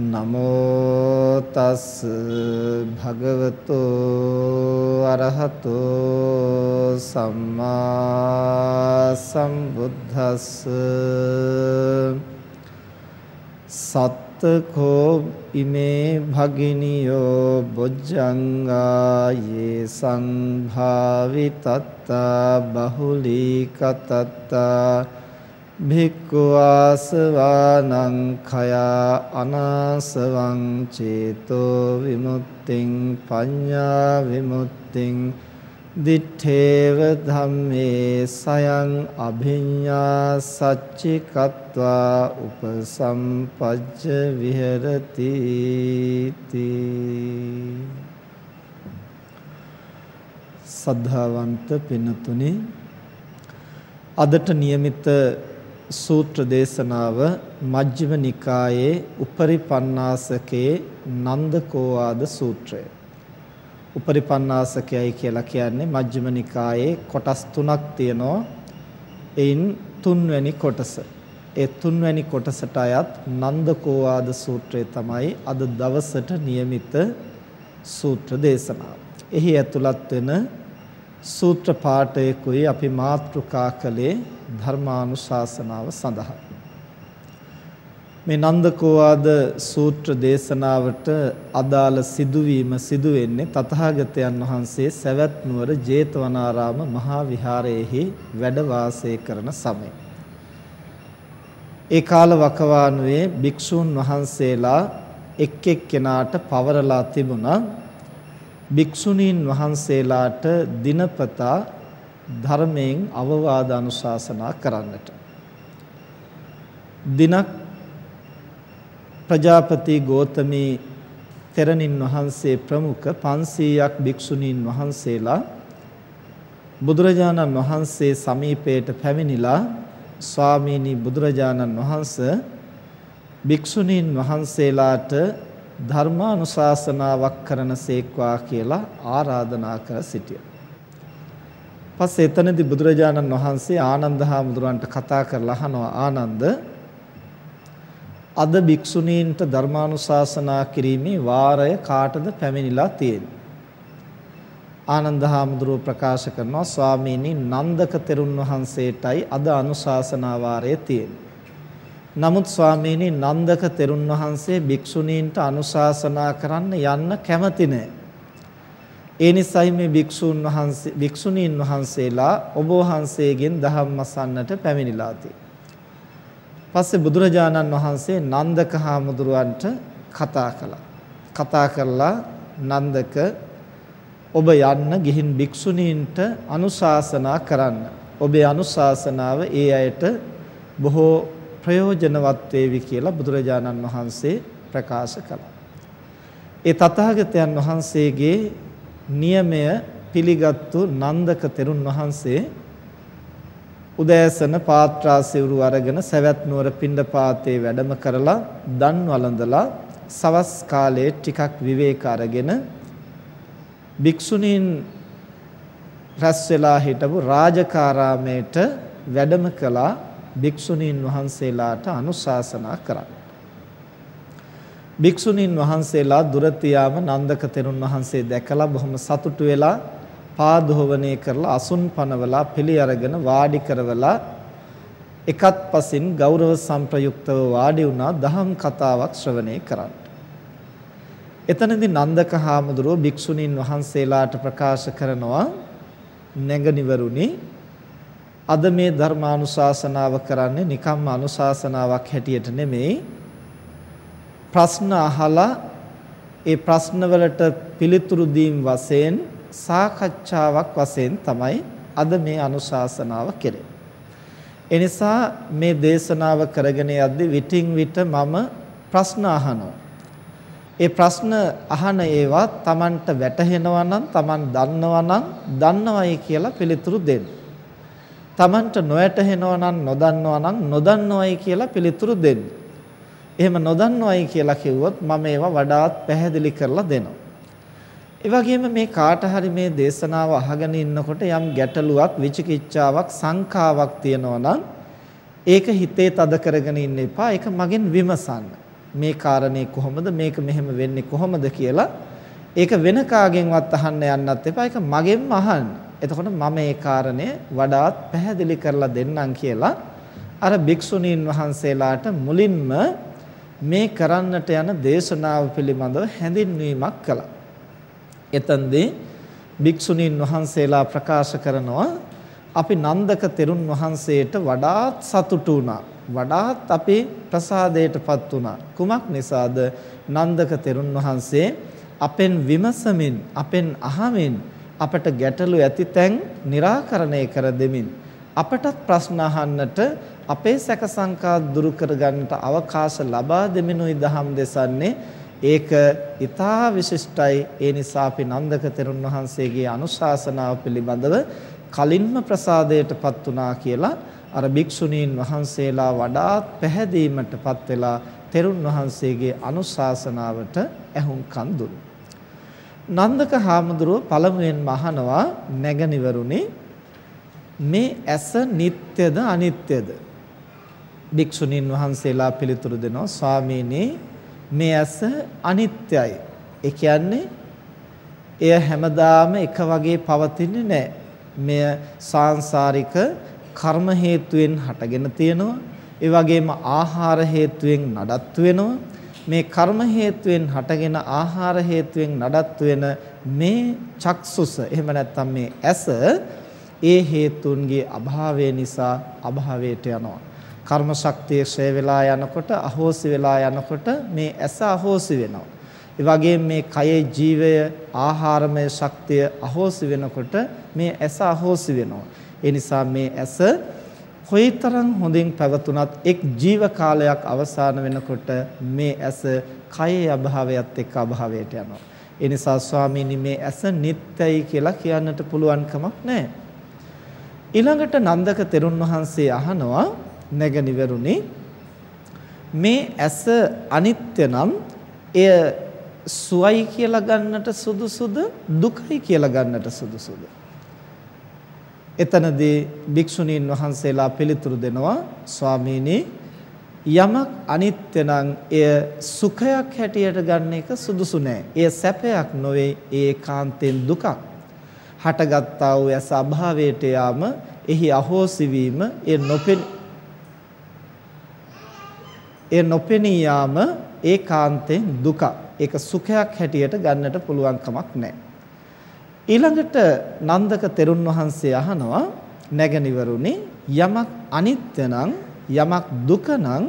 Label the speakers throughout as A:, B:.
A: නමෝ තස් භගවතු අරහතෝ සම්මා සම්බුද්දස්ස සත්තකෝ ඉමේ භගිනියෝ බොජ්ජංගා යේ සංභාවිතත්තා භික්ඛු ආසවානං khයා අනාසවං චේතෝ විමුක්තිං පඤ්ඤා විමුක්තිං දිත්තේව ධම්මේ සයං අභිඤ්ඤා සච්චිකत्वा උපසම්පජ්ජ විහෙරති තී සද්ධාවන්ත පිනතුනේ අදට નિયમિત සූත්‍ර දේශනාව මජ්ක්‍ධිම නිකායේ උපරිපන්නාසකේ නන්දකෝවාද සූත්‍රය. උපරිපන්නාසකයයි කියලා කියන්නේ මජ්ක්‍ධිම නිකායේ කොටස් තුනක් තියෙනවා. එයින් තුන්වැනි කොටස. ඒ තුන්වැනි කොටසට අයත් නන්දකෝවාද සූත්‍රය තමයි අද දවසට નિયમિત සූත්‍ර දේශනාව. එහි ඇතුළත් වෙන සූත්‍ර පාඨයකුයි අපි මාතෘකා කළේ ධර්මානුශාසනාව සඳහා මේ නන්දකෝවාද සූත්‍ර දේශනාවට අදාළ සිදුවීම සිදු වෙන්නේ තථාගතයන් වහන්සේ සවැත් නුවර ජේතවනාරාම මහා විහාරයේහි වැඩ වාසය කරන සමය. ඒ කාල වකවානුවේ භික්ෂූන් වහන්සේලා එක් එක්කෙනාට පවරලා තිබුණා භික්ෂුණීන් වහන්සේලාට දිනපතා ධර්මයෙන් අවවාද අනුශාසනා කරන්නට දිනක් ප්‍රජාපති ගෝතමී තෙරණින් වහන්සේ ප්‍රමුඛ 500ක් භික්ෂුණීන් වහන්සේලා බුදුරජාණන් වහන්සේ සමීපයට පැමිණිලා ස්වාමීනි බුදුරජාණන් වහන්සේ භික්ෂුණීන් වහන්සේලාට ධර්මානුශාසනාවක් කරන සේක්වා කියලා ආරාධනා කර සිටියා. පස්සේ එතනදී බුදුරජාණන් වහන්සේ ආනන්ද හාමුදුරන්ට කතා කරලා අහනවා ආනන්ද අද භික්ෂුණීන්ට ධර්මානුශාසනා කිරීමේ වාරය කාටද පැමිණිලා තියෙන්නේ? ආනන්ද හාමුදුරුව ප්‍රකාශ කරනවා ස්වාමීනි නන්දක තෙරුන් වහන්සේටයි අද අනුශාසනා වාරය තියෙන්නේ. නමුත් ස්වාමීනි නන්දක තෙරුන් වහන්සේ භික්ෂුණීන්ට අනුශාසනා කරන්න යන්න කැමති නැහැ. ඒ නිසයි මේ භික්ෂුන් වහන්සේ භික්ෂුණීන් වහන්සේලා ඔබ වහන්සේගෙන් දහම් අසන්නට පැමිණිලා පස්සේ බුදුරජාණන් වහන්සේ නන්දක හාමුදුරුවන්ට කතා කළා. කතා කරලා නන්දක ඔබ යන්න ගිහින් භික්ෂුණීන්ට අනුශාසනා කරන්න. ඔබේ අනුශාසනාව ඒ අයට බොහෝ ප්‍රයෝජනවත් වේවි කියලා බුදුරජාණන් වහන්සේ ප්‍රකාශ කළා. ඒ තථාගතයන් වහන්සේගේ නියමය පිළිගත්තු නන්දක තෙරුන් වහන්සේ උදෑසන පාත්‍රා සිවුරු අරගෙන සවැත් නුවර පිණ්ඩපාතේ වැඩම කරලා දන් වළඳලා සවස් කාලයේ ටිකක් විවේක අරගෙන භික්ෂුණීන් රැස් වෙලා හිටපු රාජකාරාමයට වැඩම කළා භික්ෂුණීන් වහන්සේලාට අනුශාසනා කරා. භික්ෂුණීන් වහන්සේලා දුර තියාම නන්දක තෙරුන් වහන්සේ දැකලා බොහොම සතුටු වෙලා පාදෝවණය කරලා අසුන් පනවලා පිළි අරගෙන වාඩි කරවලා එකත් පසින් ගෞරව සම්ප්‍රයුක්තව වාඩි වුණා දහම් කතාවක් ශ්‍රවණය කරන්න. එතනදී නන්දක හාමුදුරුව භික්ෂුණීන් වහන්සේලාට ප්‍රකාශ කරනවා නැගනිවරුනි අද මේ ධර්මානුශාසනාව කරන්නේ නිකම්ම අනුශාසනාවක් හැටියට නෙමෙයි ප්‍රශ්න අහලා ඒ ප්‍රශ්නවලට පිළිතුරු දීම් වශයෙන් සාකච්ඡාවක් වශයෙන් තමයි අද මේ අනුශාසනාව කෙරෙන්නේ. එනිසා මේ දේශනාව කරගෙන යද්දී විටින් විට මම ප්‍රශ්න අහනවා. ඒ ප්‍රශ්න අහන ඒවා Tamanට වැටහෙනවා නම් Taman දන්නවා නම් දන්නවයි කියලා පිළිතුරු දෙන්න. Tamanට නොවැටහෙනවා නම් නොදන්නවා නම් නොදන්නවයි කියලා පිළිතුරු දෙන්න. එහෙම නොදන්නවයි කියලා කිව්වොත් මම ඒවා වඩාත් පැහැදිලි කරලා දෙනවා. ඒ වගේම මේ කාට හරි මේ දේශනාව අහගෙන ඉන්නකොට යම් ගැටලුවක් විචිකිච්ඡාවක් සංකාවක් තියෙනවා නම් ඒක හිතේ තද කරගෙන ඉන්න එපා. ඒක මගෙන් විමසන්න. මේ කාරණේ කොහොමද මේක මෙහෙම වෙන්නේ කොහොමද කියලා ඒක වෙන කාගෙන්වත් අහන්න යන්නත් එපා. ඒක මගෙන්ම අහන්න. එතකොට මම මේ කාරණේ වඩාත් පැහැදිලි කරලා දෙන්නම් කියලා අර භික්ෂුණීන් වහන්සේලාට මුලින්ම මේ කරන්නට යන දේශනාව පිළිබඳව හැඳින්වීමක් කළා. එතෙන්දී භික්ෂුණීන් වහන්සේලා ප්‍රකාශ කරනවා අපි නන්දක තෙරුන් වහන්සේට වඩාත් සතුටු වුණා. වඩාත් අපි ප්‍රසාදයටපත් වුණා. කුමක් නිසාද? නන්දක තෙරුන් වහන්සේ අපෙන් විමසමින්, අපෙන් අහමින් අපට ගැටලු ඇති තැන් निराකරණය කර දෙමින් අපටත් ප්‍රශ්න අහන්නට අපේ සැක සංකා දුරු කර ගන්නට අවකාශ ලබා දෙමිනුයි දහම් දෙසන්නේ ඒක ඊටා විශිෂ්ටයි ඒ නිසා අපි නන්දක තෙරුන් වහන්සේගේ අනුශාසනාව පිළිබඳව කලින්ම ප්‍රසාදයටපත් වුණා කියලා අර භික්ෂුණීන් වහන්සේලා වඩාත් පැහැදීමටපත් වෙලා තෙරුන් වහන්සේගේ අනුශාසනාවට ඇහුම්කන් දුන්නා. නන්දක හාමුදුරුව පළමුවෙන්ම අහනවා නැගනිවරුනි මේ ඇස නিত্যද අනිත්‍යද? භික්ෂුණීන් වහන්සේලා පිළිතුරු දෙනවා ස්වාමීනි මේ ඇස අනිත්‍යයි. ඒ කියන්නේ එය හැමදාම එක වගේ පවතින්නේ නැහැ. මෙය සාංශාරික කර්ම හේතුවෙන් හටගෙන තියෙනවා. ඒ වගේම ආහාර හේතුවෙන් නඩත්තු වෙනවා. මේ කර්ම හේතුවෙන් හටගෙන ආහාර හේතුවෙන් නඩත්තු වෙන මේ චක්සුස එහෙම නැත්නම් මේ ඇස ඒ හේතුන්ගේ අභාවය නිසා අභාවයට යනවා. කර්ම ශක්තිය ක්ෂය වෙලා යනකොට අහෝසි වෙලා යනකොට මේ ඇස අහෝසි වෙනවා. ඒ වගේම මේ කයේ ජීවය ආහාරමය ශක්තිය අහෝසි වෙනකොට මේ ඇස අහෝසි වෙනවා. ඒ නිසා මේ ඇස කොයිතරම් හොඳින් පැවතුනත් එක් ජීව කාලයක් අවසන් වෙනකොට මේ ඇස කයේ අභාවයත් එක්ක අභාවයට යනවා. ඒ නිසා ස්වාමීනි මේ ඇස නිත්‍යයි කියලා කියන්නට පුළුවන් කමක් නැහැ. ඊළඟට නන්දක තෙරුන් වහන්සේ අහනවා නැගනිවරුනි මේ ඇස අනිත්‍ය නම් එය සුවයි කියලා ගන්නට සුදුසුද දුකයි කියලා ගන්නට සුදුසුද එතනදී භික්ෂුණීන් වහන්සේලා පිළිතුරු දෙනවා ස්වාමීනි යමක් අනිත්‍ය නම් එය සුඛයක් හැටියට ගන්න එක සුදුසු නෑ. එය සැපයක් නොවේ ඒකාන්තෙන් දුකක්. හටගත්තා වූ ඇස අභාවයට යාම එහි අහෝසි වීම ඒ නොපෙන ඒ නොපෙනී යාම ඒකාන්තයෙන් දුක. ඒක සුඛයක් හැටියට ගන්නට පුළුවන් කමක් නැහැ. ඊළඟට නන්දක තෙරුන් වහන්සේ අහනවා නැගනිවරුනි යමක් අනිත්‍ය නම් යමක් දුක නම්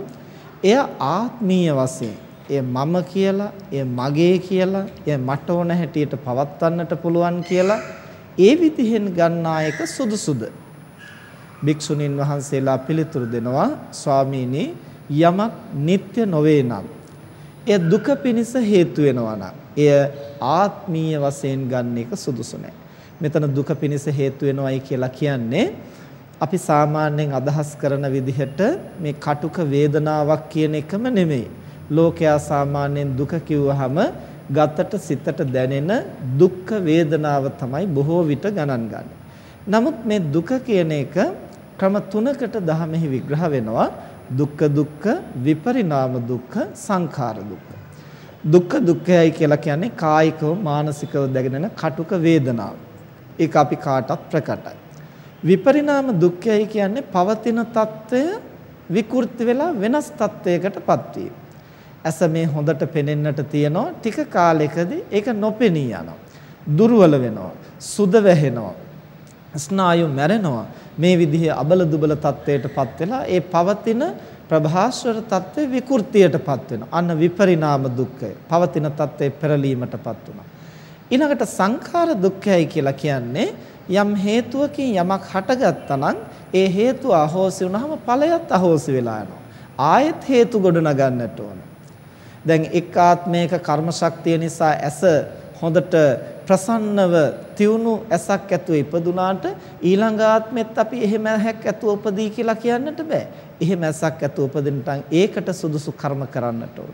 A: එය ආත්මීය වශයෙන් එය මම කියලා එය මගේ කියලා එය මට ඕන හැටියට පවත්වන්නට පුළුවන් කියලා ඒ විදිහෙන් ගන්නා එක සුදුසුද භික්ෂුණීන් වහන්සේලා පිළිතුරු දෙනවා ස්වාමීනි යමක් නিত্য නොවේ නම් එය දුක පිණිස හේතු වෙනවා නම් එය ආත්මීය වශයෙන් ගන්න එක සුදුසු නැහැ. මෙතන දුක පිණිස හේතු වෙනවයි කියලා කියන්නේ අපි සාමාන්‍යයෙන් අදහස් කරන විදිහට මේ කටුක වේදනාවක් කියන එකම නෙමෙයි. ලෝකයා සාමාන්‍යයෙන් දුක කිව්වහම ගතට සිතට දැනෙන දුක් වේදනාව තමයි බොහෝ විට ගණන් ගන්න. නමුත් මේ දුක කියන එක ක්‍රම තුනකට දහමෙහි විග්‍රහ වෙනවා. දුක්ඛ දුක්ඛ විපරිණාම දුක්ඛ සංඛාර දුක්ඛ. දුක්ඛ දුක්ඛයයි කියලා කියන්නේ කායිකව මානසිකව දැගෙනෙන කටුක වේදනාව. ඒක අපි කාටත් ප්‍රකටයි. විපරිණාම දුක්ඛයයි කියන්නේ පවතින తত্ত্বය විකෘති වෙලා වෙනස් తত্ত্বයකටපත් වීම. ඇස මේ හොඳට පෙනෙන්නට තියනවා ටික කාලයකදී ඒක නොපෙනී යනවා. දුර්වල වෙනවා. සුද වැහෙනවා. ස්නායු මැරෙනවා. මේ විදිහේ අබල දුබල තත්වයටපත් වෙලා ඒ පවතින ප්‍රභාස්වර තත්ත්වේ විකෘතියටපත් වෙනවා. අන්න විපරිණාම දුක්ඛය. පවතින තත්ත්වේ පෙරලීමටපත් වෙනවා. ඊළඟට සංඛාර දුක්ඛයයි කියලා කියන්නේ යම් හේතුවකින් යමක් හටගත්තා නම් ඒ හේතුව අහෝසි වුනහම ඵලයත් අහෝසි වෙලා යනවා. ආයෙත් හේතු ගොඩනගන්නට ඕන. දැන් එක් ආත්මයක කර්ම ශක්තිය නිසා ඇස හොඳට ප්‍රසන්නව තියුණු ඇසක් ඇතුව ඉපදුනාට ඊළඟ ආත්මෙත් අපි එහෙම ඇහැක් ඇතුව උපදී කියලා කියන්නට බෑ. එහෙම ඇසක් ඇතුව උපදින්නට ඒකට සුදුසු කර්ම කරන්නට ඕන.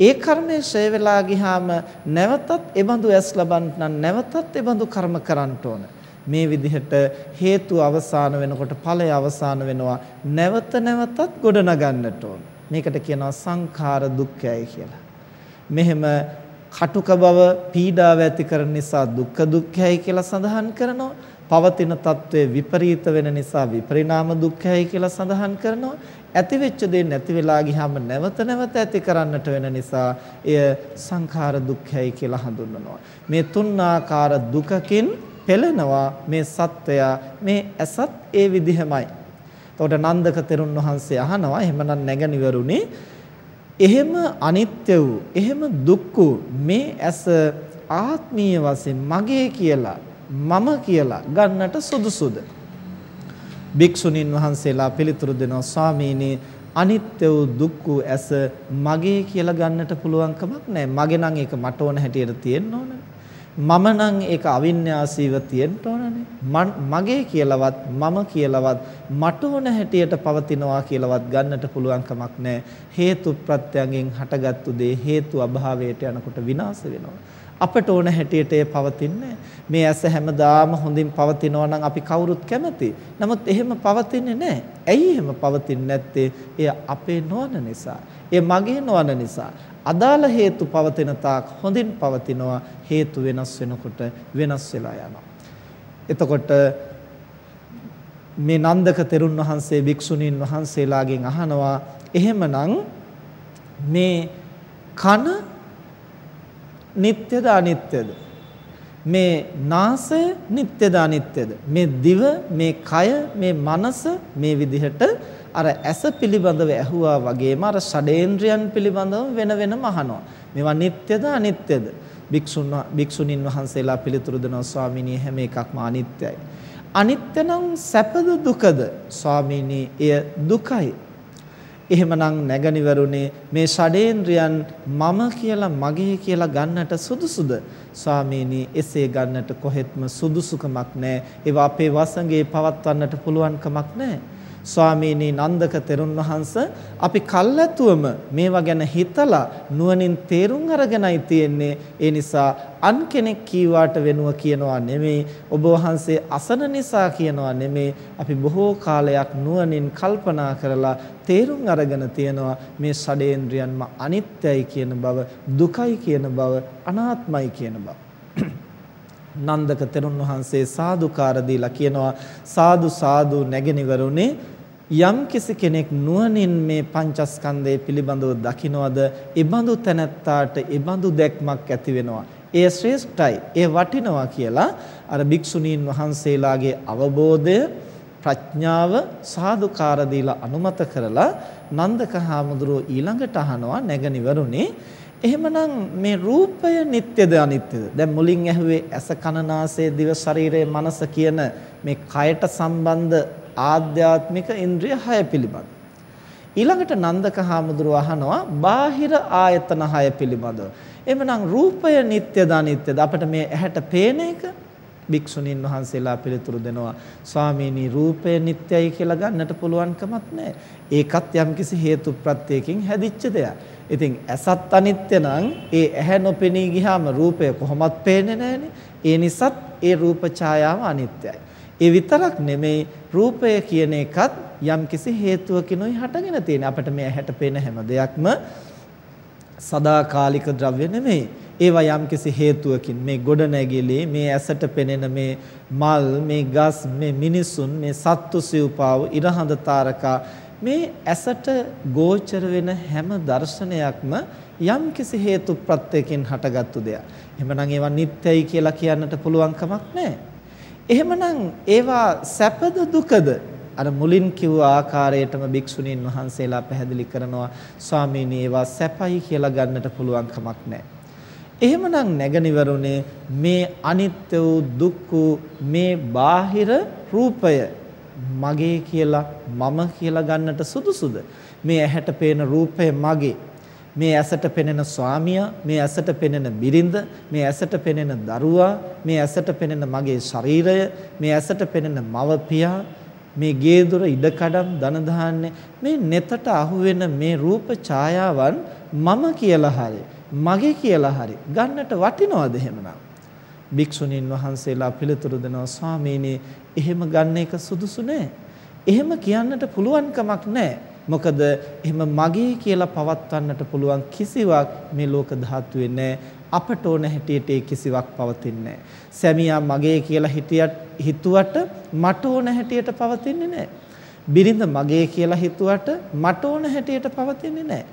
A: ඒ කර්මය ෂය වෙලා ගියාම නැවතත් එබඳු ඇස් ලබන්නට නම් නැවතත් එබඳු කර්ම කරන්න ඕන. මේ විදිහට හේතු අවසාන වෙනකොට ඵලය අවසාන වෙනවා නැවත නැවතත් ගොඩනගන්නට ඕන. මේකට කියනවා සංඛාර දුක්ඛයයි කියලා. මෙහෙම කටුක බව පීඩාව ඇති කරන නිසා දුක්ඛ දුක්ඛයයි කියලා සඳහන් කරනවා. පවතින తත්වයේ විපරීත වෙන නිසා විපරිණාම දුක්ඛයයි කියලා සඳහන් කරනවා. ඇති වෙච්ච දේ නැති වෙලා ගියාම නැවත නැවත ඇති කරන්නට වෙන නිසා එය සංඛාර දුක්ඛයයි කියලා හඳුන්වනවා. මේ තුන් ආකාර දුකකින් පෙළෙනවා මේ සත්වයා මේ ඇසත් ඒ විදිහමයි. එතකොට නන්දක තෙරුන් වහන්සේ අහනවා එහෙමනම් නැගණිවරුනි එහෙම අනිත්‍ය වූ එහෙම දුක් වූ මේ ඇස ආත්මීය වශයෙන් මගේ කියලා මම කියලා ගන්නට සුදුසුද? භික්ෂුණීන් වහන්සේලා පිළිතුරු දෙනවා ස්වාමීනි අනිත්‍ය වූ දුක් වූ ඇස මගේ කියලා ගන්නට පුළුවන් කමක් නැහැ. මගේ නම් ඒක මට ඕන හැටියට තියෙන්න ඕනේ. මම නම් ඒක අවින්‍යාසීව තියෙන්න ඕනනේ මගේ කියලාවත් මම කියලාවත් මට ඕන හැටියට පවතිනවා කියලාවත් ගන්නට පුළුවන් කමක් නැහැ හේතු ප්‍රත්‍යයෙන් හටගත්තු දේ හේතු අභාවයට යනකොට විනාශ වෙනවා අපට ඕන හැටියට ඒ පවතින්නේ මේ ඇස හැමදාම හොඳින් පවතිනවා නම් අපි කවුරුත් කැමති. නමුත් එහෙම පවතින්නේ නැහැ. ඇයි එහෙම පවතින්නේ නැත්තේ? එය අපේ නොවන නිසා. ඒ මගේ නොවන නිසා. අදාළ හේතු පවතින තාක් හොඳින් පවතිනවා හේතු වෙනස් වෙනකොට වෙනස් වෙලා යනවා. එතකොට මේ නන්දක තෙරුන් වහන්සේ භික්ෂුණීන් වහන්සේලාගෙන් අහනවා එහෙමනම් මේ කන නිට්ටයද අනිත්‍යද? මේ නාසය නිට්ටයද අනිත්‍යද? මේ දිව මේ කය මේ මනස මේ විදිහට අර ඇස පිළිබඳව ඇහුවා වගේම අර ෂඩේන්ද්‍රයන් පිළිබඳව වෙන වෙනම අහනවා. මේවා නිට්ටයද අනිත්‍යද? භික්ෂුන් භික්ෂුණීන් වහන්සේලා පිළිතුරු දෙනවා ස්වාමීනි හැම එකක්ම අනිත්‍යයි. අනිත්‍ය නම් සැපද දුකද? ස්වාමීනි එය දුකයි. එහෙමනම් නැගණිවරුනේ මේ ෂඩේන්ද්‍රයන් මම කියලා මගේ කියලා ගන්නට සුදුසුද? ස්වාමීනි එසේ ගන්නට කොහෙත්ම සුදුසුකමක් නැහැ. ඒවා අපේ වසඟේ පවත්වන්නට පුළුවන් කමක් නැහැ. ස්වාමීනි නන්දක තෙරුන් වහන්ස අපි කල්ැතුවම මේවා ගැන හිතලා නුවණින් තේරුම් අරගෙනයි තියෙන්නේ. ඒ නිසා අන් කෙනෙක් කීවාට වෙනුව කියනවා නෙමෙයි ඔබ වහන්සේ අසන නිසා කියනවා නෙමෙයි. අපි බොහෝ කාලයක් නුවණින් කල්පනා කරලා තේරුම් අරගෙන තියෙනවා මේ ෂඩේන්ද්‍රයන්ම අනිත්‍යයි කියන බව දුකයි කියන බව අනාත්මයි කියන බව. නන්දක තෙරුන් වහන්සේ සාදුකාර දීලා කියනවා සාදු සාදු නැගෙනවරුනේ යම් කිසි කෙනෙක් නුවණින් මේ පංචස්කන්ධය පිළිබඳව දකිනවද ඒ තැනැත්තාට ඒ දැක්මක් ඇති වෙනවා. එය ශ්‍රේෂ්ඨයි එය වටිනවා කියලා අර භික්ෂුණීන් වහන්සේලාගේ අවබෝධය ප්‍රඥාව සාදුකාර දීලා අනුමත කරලා නන්දක හාමුදුරුවෝ ඊළඟට අහනවා නැගණිවරුනි එහෙමනම් මේ රූපය නිට්ටයද අනිත්‍යද? දැන් මුලින් ඇහුවේ ඇස කන නාසය දිව ශරීරය මනස කියන මේ කයට සම්බන්ධ ආධ්‍යාත්මික ඉන්ද්‍රිය 6 පිළිබඳ. ඊළඟට නන්දක හාමුදුරුව අහනවා බාහිර ආයතන 6 පිළිබඳව. එhmenan රූපය නිට්ටයද අනිත්‍යද අපිට මේ ඇහැට පේන එක භික්ෂුණීන් වහන්සේලා පිළිතුරු දෙනවා ස්වාමීනි රූපය නිට්ටයයි කියලා ගන්නට පුළුවන් කමක් නැහැ. ඒකත් යම්කිසි හේතු ප්‍රත්‍යයකින් හැදිච්ච දෙයක්. ඉතින් ඇසත් අනිත්‍ය නම් ඒ ඇහැ නොපෙනී ගියාම රූපය කොහොමත් පේන්නේ නැහනේ. ඒ නිසාත් ඒ රූප ඡායාව අනිත්‍යයි. ඒ විතරක් නෙමෙයි රූපය කියන එකත් යම්කිසි හේතුවකිනුයි හටගෙන තියෙන. අපිට මේ ඇහැට පේන හැම දෙයක්ම සදාකාලික ද්‍රව්‍ය නෙමෙයි. ඒවා යම්කිසි හේතුවකින් මේ ගොඩනැගිලි මේ ඇසට පෙනෙන මේ මල් මේ ගස් මේ මිනිසුන් මේ සත්තු සිව්පාව ඉරහඳ තාරකා මේ ඇසට ගෝචර වෙන හැම දර්ශනයක්ම යම්කිසි හේතු ප්‍රත්‍යයෙන් හටගත්තු දෙයක්. එහෙමනම් ඒවා නිත්‍යයි කියලා කියන්නට පුළුවන් කමක් නැහැ. එහෙමනම් ඒවා සැපද දුකද? අර මුලින් කිව්ව ආකාරයටම භික්ෂුණීන් වහන්සේලා පැහැදිලි කරනවා ස්වාමීනි ඒවා සැපයි කියලා ගන්නට පුළුවන් කමක් නැහැ. එහෙමනම් නැගනිවරුනේ මේ අනිත්‍ය වූ දුක්ඛ මේ බාහිර රූපය මගේ කියලා මම කියලා ගන්නට සුදුසුද? මේ ඇහැට පේන රූපය මගේ මේ ඇසට පෙනෙන ස්වාමියා මේ ඇසට පෙනෙන බිරිඳ මේ ඇසට පෙනෙන දරුවා මේ ඇසට පෙනෙන මගේ ශරීරය මේ ඇසට පෙනෙන මවපියා මේ ගේ දොර ඉඩකඩම් ධන ධාන්‍ය මේ netට අහුවෙන මේ රූප ඡායාවන් මම කියලා හරි මගේ කියලා හරි ගන්නට වටිනවද එහෙමනම්? භික්ෂුණීන් වහන්සේලා පිළිතුරු දෙනවා ස්වාමීනි එහෙම ගන්න එක සුදුසු නෑ. එහෙම කියන්නට පුළුවන් කමක් නෑ. මොකද එහෙම මගේ කියලා පවත්වන්නට පුළුවන් කිසිවක් මේ ලෝක ධාතුවේ නැහැ. අපට ඕන හැටියට ඒ කිසිවක් පවතින්නේ නැහැ. සැමියා මගේ කියලා හිතියට හිතුවට මට ඕන හැටියට පවතින්නේ නැහැ. බිරිඳ මගේ කියලා හිතුවට මට ඕන හැටියට පවතින්නේ නැහැ.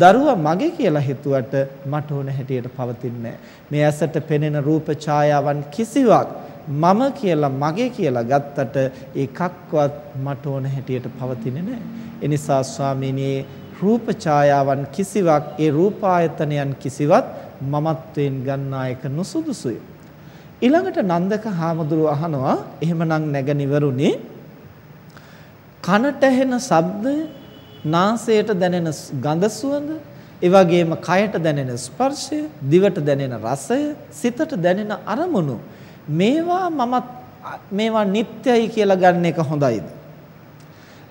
A: දරුවා මගේ කියලා හිතුවට මට ඕන හැටියට පවතින්නේ මේ ඇසට පෙනෙන රූප ඡායාවන් කිසිවක් මම කියලා මගේ කියලා ගත්තට එකක්වත් මට ඕන හැටියට පවතින්නේ නැහැ. එනිසා ස්වාමීනි රූප ඡායාවන් කිසිවක් ඒ රූපායතනයන් කිසිවත් මමත්වයෙන් ගන්නා එක නුසුදුසුයි. ඊළඟට නන්දක හාමුදුරුව අහනවා එහෙමනම් නැගනිවරුනි කනට ඇහෙන ශබ්දය නාසයට දැනෙන ගඳ සුවඳ ඒ වගේම කයට දැනෙන ස්පර්ශය දිවට දැනෙන රසය සිතට දැනෙන අරමුණු මේවා මමත් මේවා නිට්ටයයි කියලා ගන්න එක හොඳයිද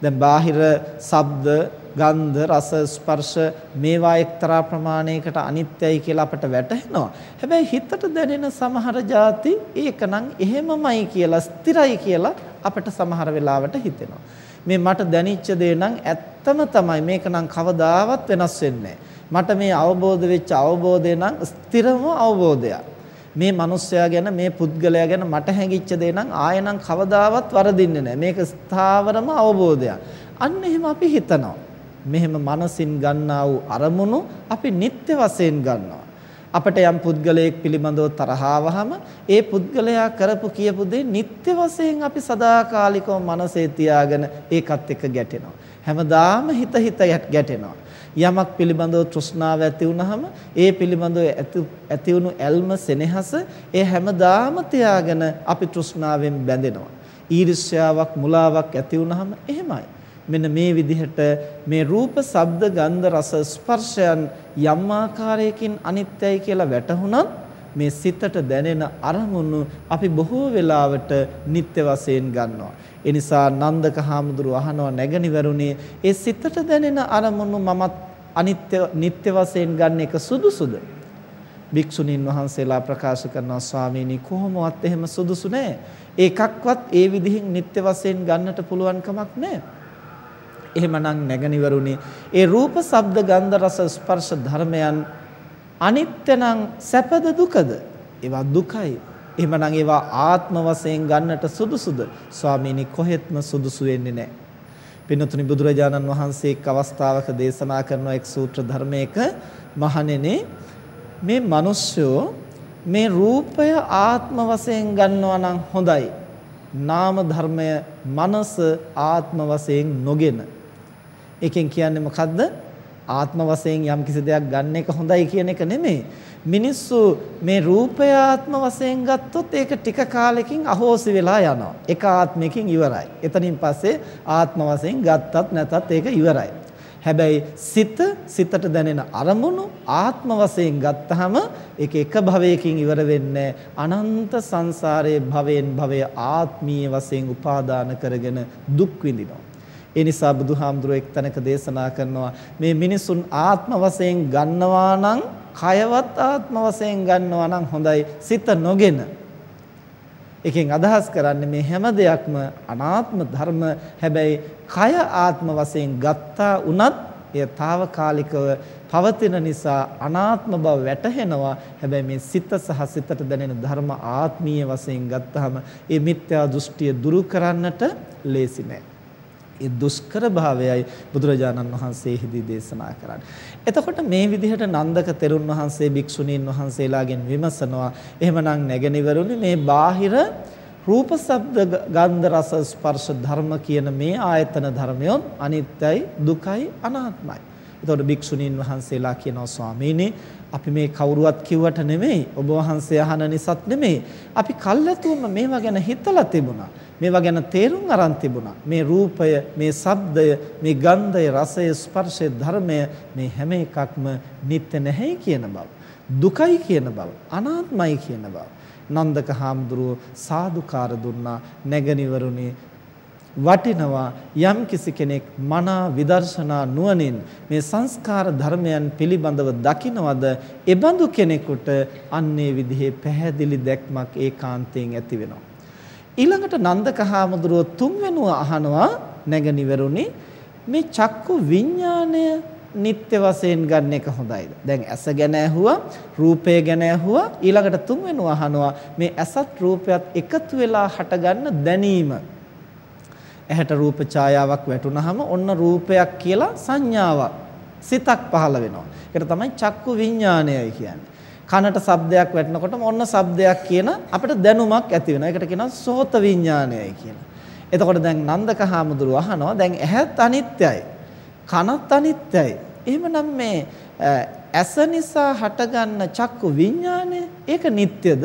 A: දැන් බාහිර ශබ්ද, ගන්ධ, රස, ස්පර්ශ මේවා එක්තරා ප්‍රමාණයකට අනිත්‍යයි කියලා අපට වැටහෙනවා. හැබැයි හිතට දැනෙන සමහර જાති ඒකනම් එහෙමමයි කියලා ස්ථිරයි කියලා අපට සමහර වෙලාවට හිතෙනවා. මේ මට දැනිච්ච දේ නම් ඇත්තම තමයි මේක නම් කවදාවත් වෙනස් වෙන්නේ මට මේ අවබෝධ වෙච්ච අවබෝධය නම් ස්ථිරම අවබෝධයක්. මේ මිනිස්සයා ගැන මේ පුද්ගලයා ගැන මට හැඟිච්ච දේ නම් ආයෙනම් කවදාවත් වරදින්නේ නැහැ. මේක ස්ථාවරම අවබෝධයක්. අන්න එහෙම අපි හිතනවා. මෙහෙම මනසින් ගන්නා වූ අරමුණු අපි නිත්‍ය වශයෙන් ගන්නවා. අපට යම් පුද්ගලයෙක් පිළිබඳව තරහවහම ඒ පුද්ගලයා කරපු කියපු දේ නිත්‍ය වශයෙන් අපි සදාකාලිකව මනසේ තියාගෙන ඒකත් එක්ක ගැටෙනවා. හැමදාම හිත හිත ගැටෙනවා. යමක් පිළිබඳව තෘෂ්ණාව ඇති වුනහම ඒ පිළිබඳව ඇති වුණු ඇල්ම සෙනෙහස ඒ හැමදාම තියාගෙන අපි තෘෂ්ණාවෙන් බැඳෙනවා. ඊර්ෂ්‍යාවක් මුලාවක් ඇති වුනහම එහෙමයි. මෙන්න මේ විදිහට මේ රූප, ශබ්ද, ගන්ධ, රස, ස්පර්ශයන් යම් ආකාරයකින් අනිත්‍යයි කියලා වැටහුණත් මේ සිතට දැනෙන අරමුණු අපි බොහෝ වෙලාවට නිත්‍ය වශයෙන් ගන්නවා. ඒ නිසා නන්දක හාමුදුරුව අහනවා නැගණිවරුනි ඒ සිතට දැනෙන අරමුණු මමත් අනිත්‍ය නිත්‍ය වශයෙන් ගන්න එක සුදුසුද? භික්ෂුණීන් වහන්සේලා ප්‍රකාශ කරනවා ස්වාමීනි කොහොමවත් එහෙම සුදුසු නෑ. ඒකක්වත් ඒ විදිහින් නිත්‍ය වශයෙන් ගන්නට පුළුවන් කමක් නෑ. එහෙමනම් නැගණිවරුනි ඒ රූප, ශබ්ද, ගන්ධ, රස, ස්පර්ශ ධර්මයන් අනිත්‍ය නම් සැපද දුකද? ඒවා දුකයි. එහෙමනම් ඒවා ආත්ම වශයෙන් ගන්නට සුදුසුද? ස්වාමීනි කොහෙත්ම සුදුසු වෙන්නේ නැහැ. පින්නතුනි බුදුරජාණන් වහන්සේ එක් අවස්ථාවක දේශනා කරන එක් සූත්‍ර ධර්මයක මහණෙනි මේ මිනිස්සු මේ රූපය ආත්ම වශයෙන් ගන්නවා නම් හොඳයි. නාම ධර්මය මනස ආත්ම වශයෙන් නොගෙන. එකෙන් කියන්නේ මොකද්ද? ආත්ම වශයෙන් යම් කිසි දෙයක් ගන්න එක හොඳයි කියන එක නෙමෙයි. මිනිස්සු මේ රූපය ආත්ම වශයෙන් ගත්තොත් ඒක ටික කාලෙකින් අහෝසි වෙලා යනවා. එක ආත්මයකින් ඉවරයි. එතනින් පස්සේ ආත්ම වශයෙන් ගත්තත් නැතත් ඒක ඉවරයි. හැබැයි සිත සිතට දැනෙන අරමුණු ආත්ම වශයෙන් ගත්තාම ඒක එක භවයකින් ඉවර වෙන්නේ අනන්ත සංසාරයේ භවයෙන් භවය ආත්මීය වශයෙන් උපාදාන කරගෙන දුක් විඳිනවා. ඒ නිසා බුදුහාමුදුරුවෝ එක්තැනක දේශනා කරනවා මේ මිනිසුන් ආත්ම වශයෙන් ගන්නවා නම් කයවත් ආත්ම වශයෙන් ගන්නවා නම් හොඳයි. සිත නොගෙන. එකෙන් අදහස් කරන්නේ මේ හැම දෙයක්ම අනාත්ම ධර්ම. හැබැයි කය ආත්ම වශයෙන් ගත්තා උනත් එය తాවකාලිකව පවතින නිසා අනාත්ම බව වැටහෙනවා. හැබැයි මේ සිත සහ සිතට දැනෙන ධර්ම ආත්මීය වශයෙන් ගත්තාම ඒ මිත්‍යා දෘෂ්ටිය දුරු කරන්නට ලේසි නෑ. ඒ දුෂ්කර භාවයයි බුදුරජාණන් වහන්සේ හිදී දේශනා කරන්නේ. එතකොට මේ විදිහට නන්දක තෙරුන් වහන්සේ භික්ෂුණීන් වහන්සේලාගෙන් විමසනවා. එහෙමනම් නැගණිවරුනි මේ බාහිර රූප ශබ්ද ගන්ධ රස ස්පර්ශ ධර්ම කියන මේ ආයතන ධර්මයොත් අනිත්‍යයි දුකයි අනාත්මයි. එතකොට භික්ෂුණීන් වහන්සේලා කියනවා ස්වාමීනි අපි මේ කවුරුවත් කිව්වට නෙමෙයි ඔබ වහන්සේ අහන නිසාත් නෙමෙයි. අපි කල්ැතුවම මේවා ගැන හිතලා තිබුණා. මේවා ගැන තේරුම් අරන් තිබුණා. මේ රූපය මේ ශබ්දය මේ ගන්ධය රසය ස්පර්ශය ධර්මය මේ හැම එකක්ම නිත්‍ය නැහැ කියන බව දුකයි කියන බව අනාත්මයි කියන බව. නන්දක හාමුදුරුව සාදුකාර දුන්නා නැගණිවරුනි වටිනවා යම් කිසි කෙනෙක් මනා විදර්ශනා නුවණින් මේ සංස්කාර ධර්මයන් පිළිබඳව දකිනවද එබඳු කෙනෙකුට අන්නේ විදිහේ පැහැදිලි දැක්මක් ඒකාන්තයෙන් ඇති වෙනවා ඊළඟට නන්දක හාමුදුරුව තුන්වෙනුව අහනවා නැගණිවරුනි මේ චක්කු විඥාණය නිත්‍ය වශයෙන් ගන්න එක හොඳයිද? දැන් ඇස ගැන ඇහුවා, රූපය ගැන ඇහුවා, ඊළඟට තුන්වෙනුව අහනවා මේ ඇසත් රූපයත් එකතු වෙලා හටගන්න දැනීම. ඇහැට රූප ඡායාවක් වැටුනහම ඔන්න රූපයක් කියලා සංඥාවක් සිතක් පහළ වෙනවා. ඒකට තමයි චක්කු විඥානයයි කියන්නේ. කනට ශබ්දයක් වැටෙනකොටම ඔන්න ශබ්දයක් කියන අපිට දැනුමක් ඇති වෙනවා. ඒකට කියනවා සෝත විඥානයයි කියලා. එතකොට දැන් නන්දක හාමුදුරුව අහනවා දැන් ඇහත් අනිත්‍යයි. කනත් අනිත්‍යයි. එහෙමනම් මේ ඇස නිසා හටගන්න චක්කු විඥානය ඒක නිට්ටයද?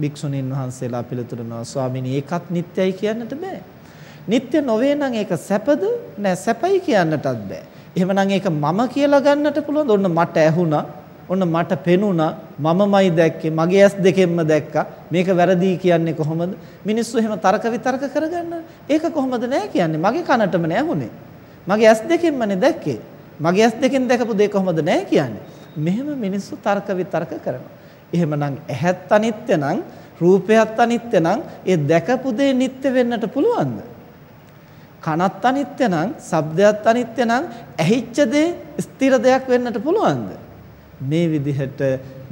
A: භික්ෂුණීන් වහන්සේලා පිළිතුරනවා ස්වාමීනි ඒකත් නිට්ටයයි කියන්නට බෑ. නිට්ටය නොවේ නම් ඒක සැපද? නෑ සැපයි කියන්නටත් බෑ. එහෙමනම් ඒක මම කියලා ගන්නට පුළුවන්. ඔන්න මට ඇහුණා. ඔන්න මට පෙනුණා. මමමයි දැක්කේ. මගේ ඇස් දෙකෙන්ම දැක්කා. මේක වැරදි කියන්නේ කොහොමද? මිනිස්සු එහෙම තර්ක විතර්ක කරගන්න. ඒක කොහොමද නෑ කියන්නේ? මගේ කනටම නෑ ඇහුනේ. මගේ ඇස් දෙකෙන්මනේ දැක්කේ. මගේ ඇස් දෙකෙන් දැකපු දේ කොහොමද නෑ කියන්නේ? මෙහෙම මිනිස්සු තර්ක විතර්ක කරනවා. එහෙමනම් ඇහත් අනිත්‍ය නම් රූපයත් අනිත්‍ය නම් ඒ දැකපු දේ නිට්ටය වෙන්නට පුළුවන්ද? කනත් අනිත්‍ය නම් ශබ්දයත් අනිත්‍ය නම් ඇහිච්ච දේ ස්ථිර දෙයක් වෙන්නට පුළුවන්ද මේ විදිහට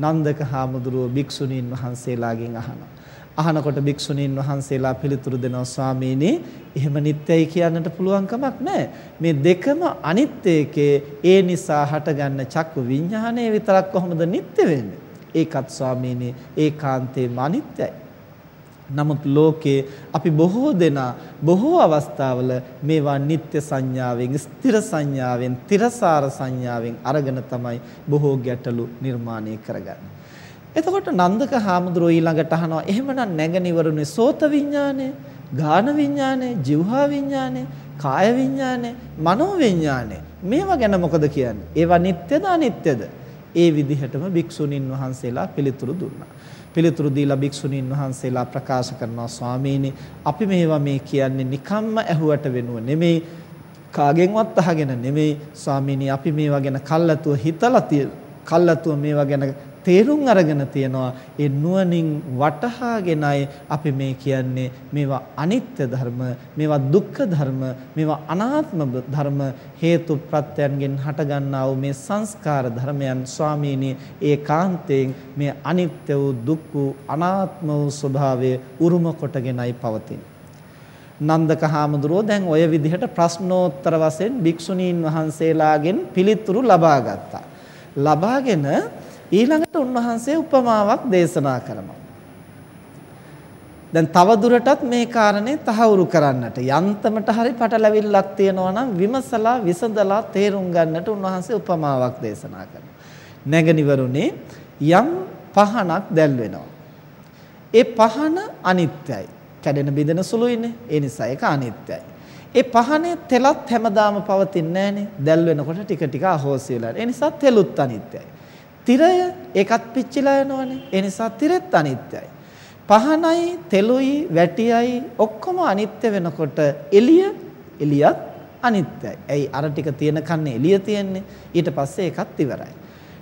A: නන්දක හාමුදුරුව භික්ෂුණීන් වහන්සේලාගෙන් අහනවා. අහනකොට භික්ෂුණීන් වහන්සේලා පිළිතුරු දෙනවා ස්වාමීනි එහෙම නිත්‍යයි කියන්නට පුළුවන් කමක් නැහැ. මේ දෙකම අනිත්‍යකේ ඒ නිසා හටගන්න චක්කු විඥානය විතරක් කොහොමද නිත්‍ය වෙන්නේ? ඒකත් ස්වාමීනි ඒකාන්තේම අනිත්‍යයි. නමුත් ලෝකේ අපි බොහෝ දෙනා බොහෝ අවස්ථාවල මේවා නිත්‍ය සංඥාවෙන් ස්ථිර සංඥාවෙන් තිරසාර සංඥාවෙන් අරගෙන තමයි බොහෝ ගැටලු නිර්මාණය කරගන්නේ. එතකොට නන්දක හාමුදුරුවෝ ඊළඟට අහනවා එහෙමනම් නැගණිවරුනේ සෝත විඥානය, ගාන විඥානය, જીවහා විඥානය, කාය විඥානය, මනෝ විඥානය මේවා ගැන මොකද කියන්නේ? ඒවා නිට්ටයද අනිත්‍යද? ඒ විදිහටම භික්ෂුණීන් වහන්සේලා පිළිතුරු දුන්නා. පිළිතුරු දීලා භික්ෂුණීන් වහන්සේලා ප්‍රකාශ කරනවා ස්වාමීනි අපි මේවා මේ කියන්නේ නිකම්ම ඇහුවට වෙනුව නෙමෙයි කාගෙන්වත් අහගෙන නෙමෙයි. ස්වාමීනි අපි මේවා ගැන කල්ලාතුව හිතලා තියෙන කල්ලාතුව මේවා ගැන තේරුම් අරගෙන තියනවා ඒ නුවණින් වටහාගෙනයි අපි මේ කියන්නේ මේවා අනිත්‍ය ධර්ම මේවා දුක්ඛ ධර්ම මේවා අනාත්ම ධර්ම හේතු ප්‍රත්‍යයන්ගෙන් හටගන්නා වූ මේ සංස්කාර ධර්මයන් ස්වාමීනි ඒකාන්තයෙන් මේ අනිත්‍ය වූ දුක් වූ අනාත්ම වූ ස්වභාවය උරුම කොටගෙනයි පවතින්නේ නන්දක හාමුදුරුවෝ දැන් ওই විදිහට ප්‍රශ්නෝත්තර වශයෙන් භික්ෂුණීන් වහන්සේලාගෙන් පිළිතුරු ලබා ගත්තා. ලබාගෙන ඊළඟට උන්වහන්සේ උපමාවක් දේශනා කරනවා. දැන් තව දුරටත් මේ කාරණේ තහවුරු කරන්නට යන්තමට හරි පටලැවිල්ලක් තියෙනවා නම් විමසලා විසඳලා තේරුම් ගන්නට උන්වහන්සේ උපමාවක් දේශනා කරනවා. නැගණිවරුනේ යම් පහනක් දැල් වෙනවා. ඒ පහන අනිත්‍යයි. කැඩෙන බිඳෙන සුළුයිනේ. ඒ නිසා ඒක අනිත්‍යයි. ඒ පහනේ තෙලත් හැමදාම පවතින්නේ නැහනේ. දැල් වෙනකොට ටික ටික අහෝසි වෙලා. ඒ නිසා තෙලුත් අනිත්‍යයි. තිරය ඒකත් පිච්චිලා යනවනේ. ඒ නිසා තිරෙත් අනිත්‍යයි. පහනයි, තෙලුයි, වැටියයි ඔක්කොම අනිත්‍ය වෙනකොට එළිය එළියත් අනිත්‍යයි. ඇයි අර ටික තියෙන කන්නේ එළිය තියෙන්නේ. ඊට පස්සේ ඒකත් ඉවරයි.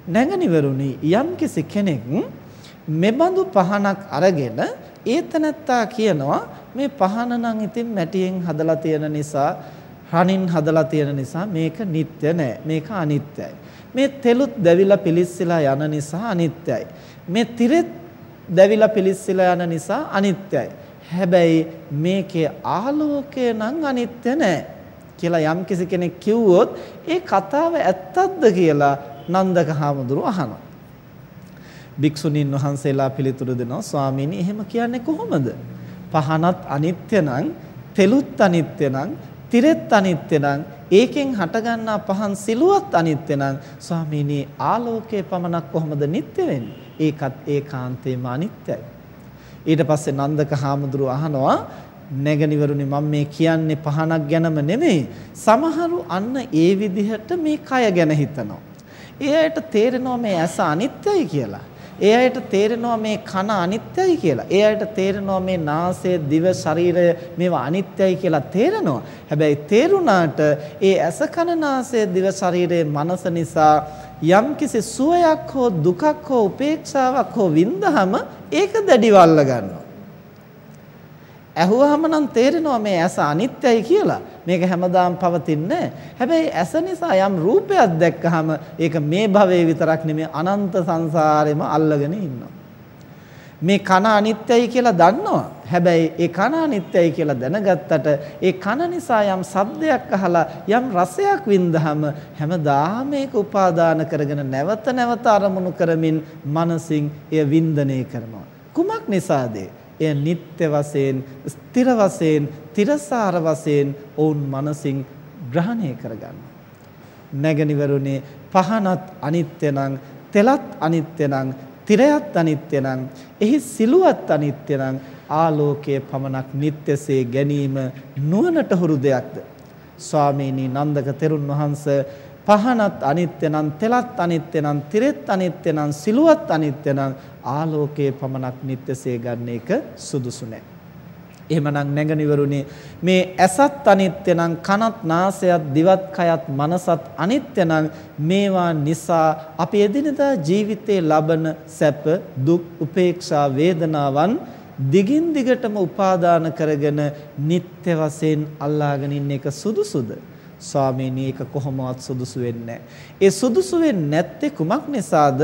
A: නැගනිවරුනි යම්කිසි කෙනෙක් මෙබඳු පහනක් අරගෙන ඒතනත්තා කියනවා මේ පහන නම් ඉතින් මැටියෙන් හදලා තියෙන නිසා රණින් හදලා තියෙන නිසා මේක නිට්ටය නෑ මේක අනිත්‍යයි මේ තෙලුත් දැවිලා පිලිස්සලා යන නිසා අනිත්‍යයි. මේ තිරෙත් දැවිලා පිලිස්සලා යන නිසා අනිත්‍යයි. හැබැයි මේකේ ආලෝකය නම් අනිත්‍ය නෑ කියලා යම් කෙනෙක් කිව්වොත් ඒ කතාව ඇත්තක්ද කියලා නන්දක හාමුදුරුව අහනවා. භික්ෂුණීන් වහන්සේලා පිළිතුරු දෙනවා ස්වාමීනි එහෙම කියන්නේ කොහොමද? පහනත් අනිත්‍ය නම්, තෙලුත් අනිත්‍ය නම්, තිරෙත් අනිත්‍ය නම්, ඒකෙන් හටගන්නා පහන් සිලුවත් අනිත්‍ය නම් ස්වාමීනි ආලෝකයේ පමණක් කොහොමද නිට්ටය වෙන්නේ? ඒකත් ඒකාන්තයෙන්ම අනිත්‍යයි. ඊට පස්සේ නන්දක හාමුදුරුව අහනවා නැගනිවරුනි මම මේ කියන්නේ පහනක් ගැනම නෙමෙයි සමහරු අන්න ඒ විදිහට මේ කය ගැන හිතනවා. ඒ අයට තේරෙනවා මේ ඇස අනිත්‍යයි කියලා. ඒ අයට තේරෙනවා මේ කන අනිත්‍යයි කියලා. ඒ අයට තේරෙනවා මේ නාසය, දිව, ශරීරය මේවා අනිත්‍යයි කියලා තේරෙනවා. හැබැයි තේරුණාට ඒ ඇස කන නාසය, දිව, ශරීරයේ මනස නිසා යම්කිසි සුවයක් හෝ දුකක් හෝ උපේක්ෂාවක් හෝ වින්දහම ඒක දැඩිව අල්ල ගන්නවා. ඇහුවාම නම් තේරෙනවා මේ ඇස අනිත්‍යයි කියලා. මේක හැමදාම පවතින්නේ හැබැයි ඇස නිසා යම් රූපයක් දැක්කහම ඒක මේ භවයේ විතරක් නෙමෙයි අනන්ත සංසාරෙම අල්ලගෙන ඉන්නවා. මේ කන අනිත්‍යයි කියලා දන්නවා. හැබැයි ඒ කන අනිත්‍යයි කියලා දැනගත්තට ඒ කන නිසා යම් ශබ්දයක් අහලා යම් රසයක් වින්දහම හැමදාම ඒක උපාදාන කරගෙන නැවත නැවත අරමුණු කරමින් මනසින් එය වින්දනය කරනවා. කුමක් නිසාද? එය නিত্য වශයෙන් ස්ථිර වශයෙන් තිරසාර වශයෙන් ඔවුන් මනසින් ග්‍රහණය කරගන්නවා. නැගනිවරුනේ පහනත් අනිත්‍ය නම් තෙලත් අනිත්‍ය නම් තිරයත් අනිත්‍ය නම් එහි සිලුවත් අනිත්‍ය නම් ආලෝකයේ පමණක් නිට්ටසේ ගැනීම නුවණට හුරු දෙයක්ද ස්වාමීනි නන්දක තෙරුන් වහන්සේ පහනත් අනිත්‍ය නම් තෙලත් අනිත්‍ය නම් තිරෙත් අනිත්‍ය නම් සිලුවත් අනිත්‍ය නම් ආලෝකයේ පමණක් නිට්ටසේ ගන්න එක සුදුසු නැහැ. එහෙමනම් නැගනිවරුනි මේ ඇසත් අනිත්‍ය නම් කනත් නාසයත් දිවත් කයත් මනසත් අනිත්‍ය නම් මේවා නිසා අපි එදිනදා ජීවිතේ ලබන සැප දුක් උපේක්ෂා වේදනාවන් දිගින් දිගටම උපාදාන කරගෙන නিত্য වශයෙන් අල්ලාගෙන ඉන්න එක සුදුසුද? ස්වාමීනි ඒක කොහොමවත් සුදුසු වෙන්නේ ඒ සුදුසු වෙන්නේ නැත්තේ කුමක් නිසාද?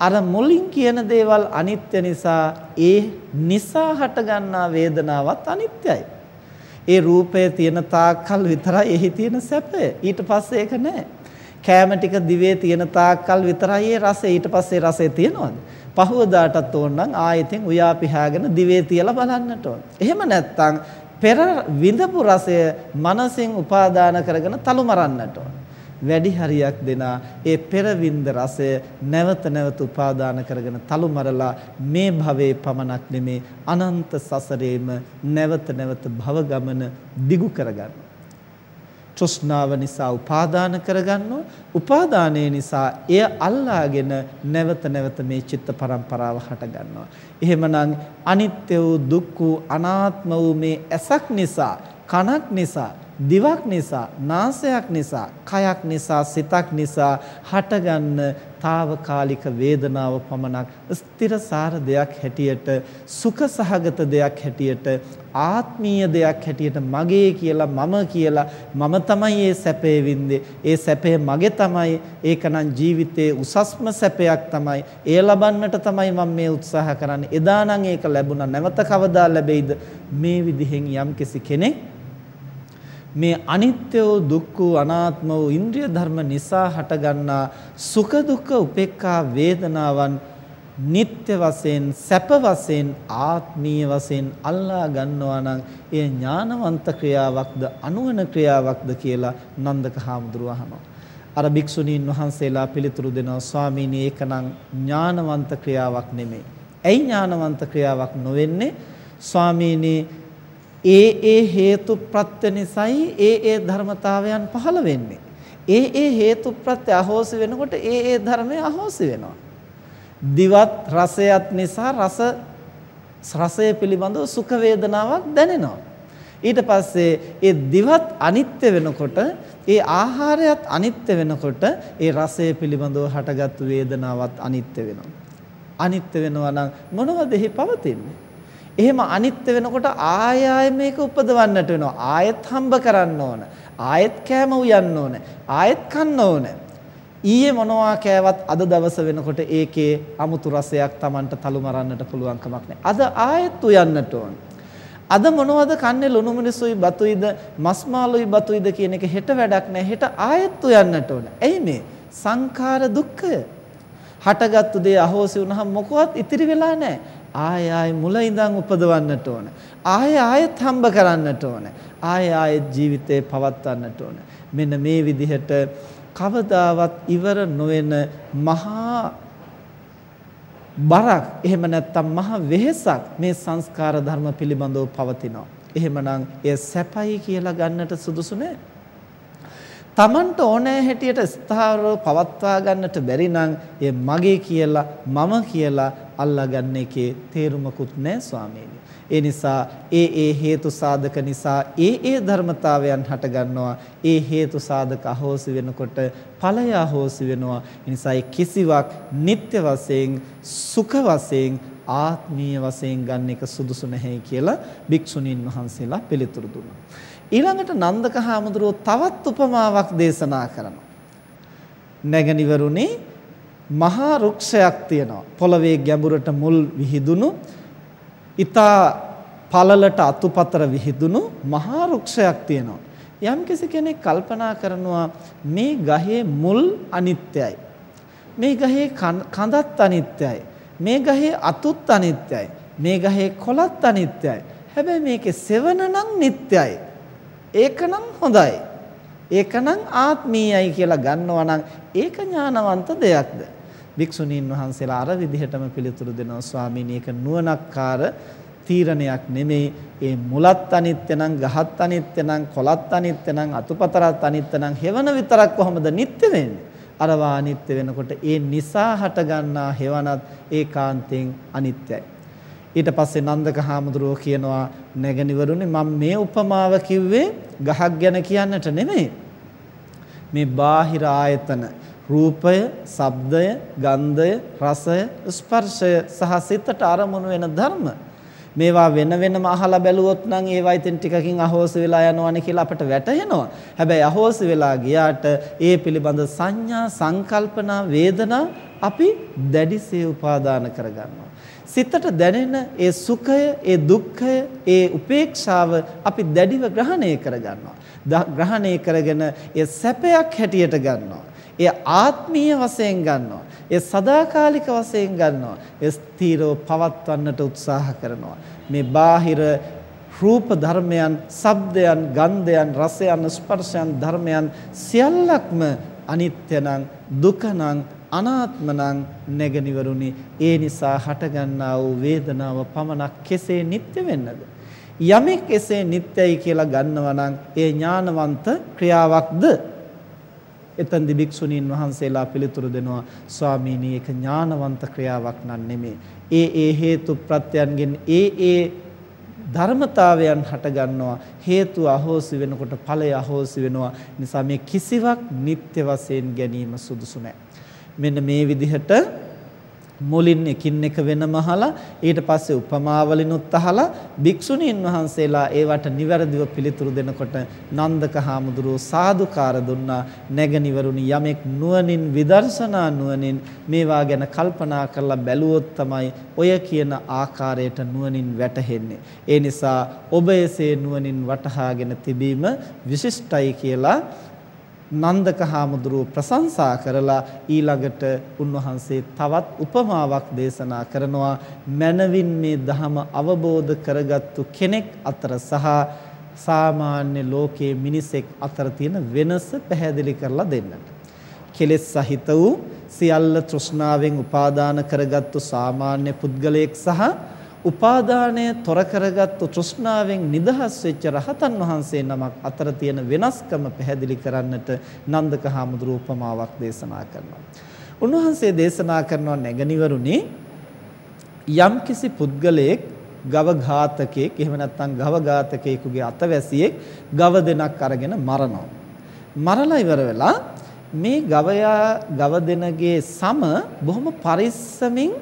A: අර මුලින් කියන දේවල් අනිත්‍ය නිසා ඒ නිසා හටගන්නා වේදනාවත් අනිත්‍යයි. ඒ රූපය තියෙන තාක්කල් විතරයි එහි තියෙන සැපය. ඊට පස්සේ ඒක නැහැ. කෑම ටික දිවේ තියෙන තාක්කල් විතරයි ඒ රසය. ඊට පස්සේ රසය තියනවද? පහවදාටත් ඕන නම් ආයෙතින් උයා පිහාගෙන දිවේ තියලා බලන්නට ඕන. එහෙම නැත්නම් පෙර විඳපු රසය මනසින් උපාදාන කරගෙන තලු මරන්නට ඕන. වැඩි හරියක් දෙනා. ඒ පෙරවින්ද රසය නැවත නැවත උපාදාන කරගෙන තලු මරලා මේ භවයේ පමණක් නෙමේ අනන්ත සසරේම නැවත නැවත භව ගමන දිගු කරගන්නවා. තෘෂ්ණාව නිසා උපාදාන කරගන්නවා උපාදානයේ නිසා එය අල්ලාගෙන නැවත නැවත මේ චිත්ත පරම්පරාව හට ගන්නවා එහෙමනම් අනිත්‍ය වූ දුක්ඛ වූ අනාත්ම වූ මේ ඇසක් නිසා කනක් නිසා දිවක් නිසා නාසයක් නිසා කයක් නිසා සිතක් නිසා හටගන්න తాවකාලික වේදනාව පමණක් ස්ථිරසාර දෙයක් හැටියට සුඛ සහගත දෙයක් හැටියට ආත්මීය දෙයක් හැටියට මගේ කියලා මම කියලා මම තමයි මේ සැපේ වින්දේ. ඒ සැපේ මගේ තමයි. ඒකනම් ජීවිතයේ උසස්ම සැපයක් තමයි. ඒ ලබන්නට තමයි මම මේ උත්සාහ කරන්නේ. එදානම් ඒක ලැබුණා. නැවත කවදා ලැබෙයිද? මේ විදිහෙන් යම්කිසි කෙනෙක් මේ අනිත්‍ය වූ දුක්ඛ වූ අනාත්ම වූ ඉන්ද්‍රිය ධර්ම නිසා හටගන්නා සුඛ දුක්ඛ උපේක්ඛා වේදනාවන් නিত্য වශයෙන් සැප වශයෙන් ආත්මීය වශයෙන් අල්ලා ගන්නවා නම් එය ඥානවන්ත ක්‍රියාවක්ද අනුවන ක්‍රියාවක්ද කියලා නන්දක හාමුදුරුව අහනවා. අර භික්ෂුණීන් වහන්සේලා පිළිතුරු දෙනවා ස්වාමීනි ඒකනම් ඥානවන්ත ක්‍රියාවක් නෙමෙයි. ඇයි ඥානවන්ත ක්‍රියාවක් නොවෙන්නේ? ස්වාමීනි ඒ ඒ හේතු ප්‍රත්‍ය නිසායි ඒ ඒ ධර්මතාවයන් පහළ වෙන්නේ. ඒ ඒ හේතු ප්‍රත්‍ය අහෝසි වෙනකොට ඒ ඒ ධර්මය අහෝසි වෙනවා. දිවත් රසයත් නිසා රස රසය පිළිබඳව සුඛ වේදනාවක් දැනෙනවා. ඊට පස්සේ ඒ දිවත් අනිත්‍ය වෙනකොට ඒ ආහාරයත් අනිත්‍ය වෙනකොට ඒ රසය පිළිබඳව හටගත්තු වේදනාවත් අනිත්‍ය වෙනවා. අනිත්‍ය වෙනවා නම් මොනවද එහි පවතින්නේ? එහෙම අනිත්‍ය වෙනකොට ආය ආය මේක උපදවන්නට වෙනවා. ආයෙත් හම්බ කරන්න ඕන. ආයෙත් කෑම උයන්න ඕන. ආයෙත් කන්න ඕන. ඊයේ මොනවා කෑවත් අද දවස වෙනකොට ඒකේ අමුතු රසයක් Tamanට තලු මරන්නට පුළුවන් කමක් නැහැ. අද ආයෙත් උයන්නට ඕන. අද මොනවද කන්නේ ලුණු මිනිසුයි බතුයිද මස් මාළුයි බතුයිද කියන එක හෙට වැඩක් නැහැ. හෙට ආයෙත් උයන්නට ඕන. එයි මේ සංඛාර දුක්ඛය. හටගත්තු දේ අහෝසි වුණාම මොකවත් ඉතිරි වෙලා නැහැ. ආය ආය මුල ඉඳන් උපදවන්නට ඕන. ආය ආයෙත් හම්බ කරන්නට ඕන. ආය ආයෙත් ජීවිතේ පවත්වන්නට ඕන. මෙන්න මේ විදිහට කවදාවත් ඉවර නොවන මහා බරක් එහෙම නැත්නම් මහ වෙහෙසක් මේ සංස්කාර ධර්ම පිළිබඳව පවතිනවා. එහෙමනම් එය සැපයි කියලා ගන්නට සුදුසු නෑ. Tamanට ඕනෑ හැටියට ස්ථාවරව පවත්වා ගන්නට බැරි නම් ඒ මගේ කියලා මම කියලා අල්ලාගන්න එකේ තේරුමකුත් නෑ ස්වාමීනි. ඒ නිසා ඒ ඒ හේතු සාධක නිසා ඒ ඒ ධර්මතාවයන් හට ගන්නවා. ඒ හේතු සාධක අහෝසි වෙනකොට ඵලය අහෝසි වෙනවා. ඒ නිසා කිසිවක් නিত্য වශයෙන් සුඛ වශයෙන් ආත්මීය වශයෙන් ගන්න එක සුදුසු නැහැ කියලා භික්ෂුණීන් වහන්සේලා පිළිතුරු දුන්නා. ඊළඟට නන්දක හාමුදුරුව තවත් උපමාවක් දේශනා කරනවා. නැගණිවරුනි මහා රුක්ෂයක් තියෙනවා. පොළවේ ගැඹුරට මුල් විහිදුණු ඊතා පළලට අතුපතර විහිදුණු මහා රුක්ෂයක් තියෙනවා. යම්කිසි කෙනෙක් කල්පනා කරනවා මේ ගහේ මුල් අනිත්‍යයි. මේ ගහේ කඳත් අනිත්‍යයි. මේ ගහේ අතුත් අනිත්‍යයි. මේ ගහේ කොළත් අනිත්‍යයි. හැබැයි මේකේ සෙවණ නම් නිට්ටයයි. ඒකනම් හොඳයි. ඒකනම් ආත්මීයයි කියලා ගන්නවා නම් ඒක ඥානවන්ත දෙයක්ද? භික්ෂුණීන් වහන්සේලා අර විදිහටම පිළිතුරු දෙනවා ස්වාමීනි ඒක නුවණක්කාර තීරණයක් නෙමෙයි. ඒ මුලත් අනිත්‍ය නම් ගහත් අනිත්‍ය නම් කොළත් අනිත්‍ය නම් අතුපතරත් අනිත්‍ය නම් හෙවණ විතරක් කොහොමද නිට්ටය වෙන්නේ? අරවා අනිත්‍ය වෙනකොට ඒ නිසා හටගන්නා හෙවණත් ඒකාන්තයෙන් අනිත්‍යයි. ඊට පස්සේ නන්දක හාමුදුරුවෝ කියනවා නැගණිවරුනි මම මේ උපමාව කිව්වේ ගහක් ගැන කියන්නට නෙමෙයි. මේ බාහිර ආයතන රූපය, ශබ්දය, ගන්ධය, රසය, ස්පර්ශය සහ සිතට අරමුණු වෙන ධර්ම මේවා වෙන වෙනම අහලා බැලුවොත් නම් ඒවා ඉතින් ටිකකින් අහෝසි වෙලා යනවනේ කියලා අපට වැටහෙනවා. හැබැයි අහෝසි වෙලා ගියාට ඒ පිළිබඳ සංඥා, සංකල්පනා, වේදනා අපි දැඩිසේ උපාදාන කරගන්නවා. සිතට දැනෙන ඒ සුඛය, ඒ දුක්ඛය, ඒ උපේක්ෂාව අපි දැඩිව ග්‍රහණය කරගන්නවා. ග්‍රහණය කරගෙන ඒ සැපයක් හැටියට ගන්නවා. ඒ ආත්මීය වශයෙන් ගන්නවා. ඒ සදාකාලික වශයෙන් ගන්නවා. ඒ ස්ථීරව පවත්වන්නට උත්සාහ කරනවා. මේ බාහිර රූප ධර්මයන්, ශබ්දයන්, ගන්ධයන්, රසයන්, ස්පර්ශයන් ධර්මයන් සියල්ලක්ම අනිත්‍ය නම්, දුක නම්, අනාත්ම නම් නැගනිවරුනි ඒ නිසා හටගන්නා වූ වේදනාව පමණක් කෙසේ නිට්ටය වෙන්නද යමෙක් එසේ නිට්ටයයි කියලා ගන්නවා නම් ඒ ඥානවන්ත ක්‍රියාවක්ද එතෙන්දි භික්ෂුණීන් වහන්සේලා පිළිතුරු දෙනවා ස්වාමීනි ඒක ඥානවන්ත ක්‍රියාවක් නන් නෙමේ. ඒ ඒ හේතු ප්‍රත්‍යයන්ගෙන් ඒ ඒ ධර්මතාවයන් හටගන්නවා. හේතු අහෝසි වෙනකොට ඵලය අහෝසි වෙනවා. නිසා මේ කිසිවක් නිත්‍ය වශයෙන් ගැනීම සුදුසු නැහැ මෙන්න මේ විදිහට මුලින් එකින් එක වෙනම අහලා ඊට පස්සේ උපමාවලිනුත් අහලා භික්ෂුණීන් වහන්සේලා ඒවට නිවැරදිව පිළිතුරු දෙනකොට නන්දක හාමුදුරුවෝ සාදුකාර දුන්නා. නැගනිවරුනි යමෙක් නුවණින් විදර්ශනා නුවණින් මේවා ගැන කල්පනා කරලා බැලුවොත් තමයි ඔය කියන ආකාරයට නුවණින් වැටහෙන්නේ. ඒ නිසා ඔබ එසේ නුවණින් වටහාගෙන තිබීම විශිෂ්ටයි කියලා නන්දක හාමුදුරුව ප්‍රශංසා කරලා ඊළඟට උන්වහන්සේ තවත් උපමාවක් දේශනා කරනවා මනවින් මේ ධහම අවබෝධ කරගත්තු කෙනෙක් අතර සහ සාමාන්‍ය ලෝකයේ මිනිසෙක් අතර තියෙන වෙනස පැහැදිලි කරලා දෙන්නට. කෙලෙස් සහිත වූ සියල්ල තෘෂ්ණාවෙන් උපාදාන කරගත්තු සාමාන්‍ය පුද්ගලයෙක් සහ උපාදානය තොර කරගත්තු තෘෂ්ණාවෙන් නිදහස් වෙච්ච රහතන් වහන්සේ නමක් අතර තියෙන වෙනස්කම පැහැදිලි කරන්නට නන්දක හාමුදුරුවෝ උපමාවක් දේශනා කරනවා. උන්වහන්සේ දේශනා කරනවා නැගණිවරුනි යම්කිසි පුද්ගලයෙක් ගව ඝාතකයෙක් එහෙම නැත්නම් ගව ඝාතකයෙකුගේ අතවැසියෙක් ගව දෙනක් අරගෙන මරනවා. මරලා ඉවර වෙලා මේ ගවයා ගව දෙනගේ සම බොහොම පරිස්සමින්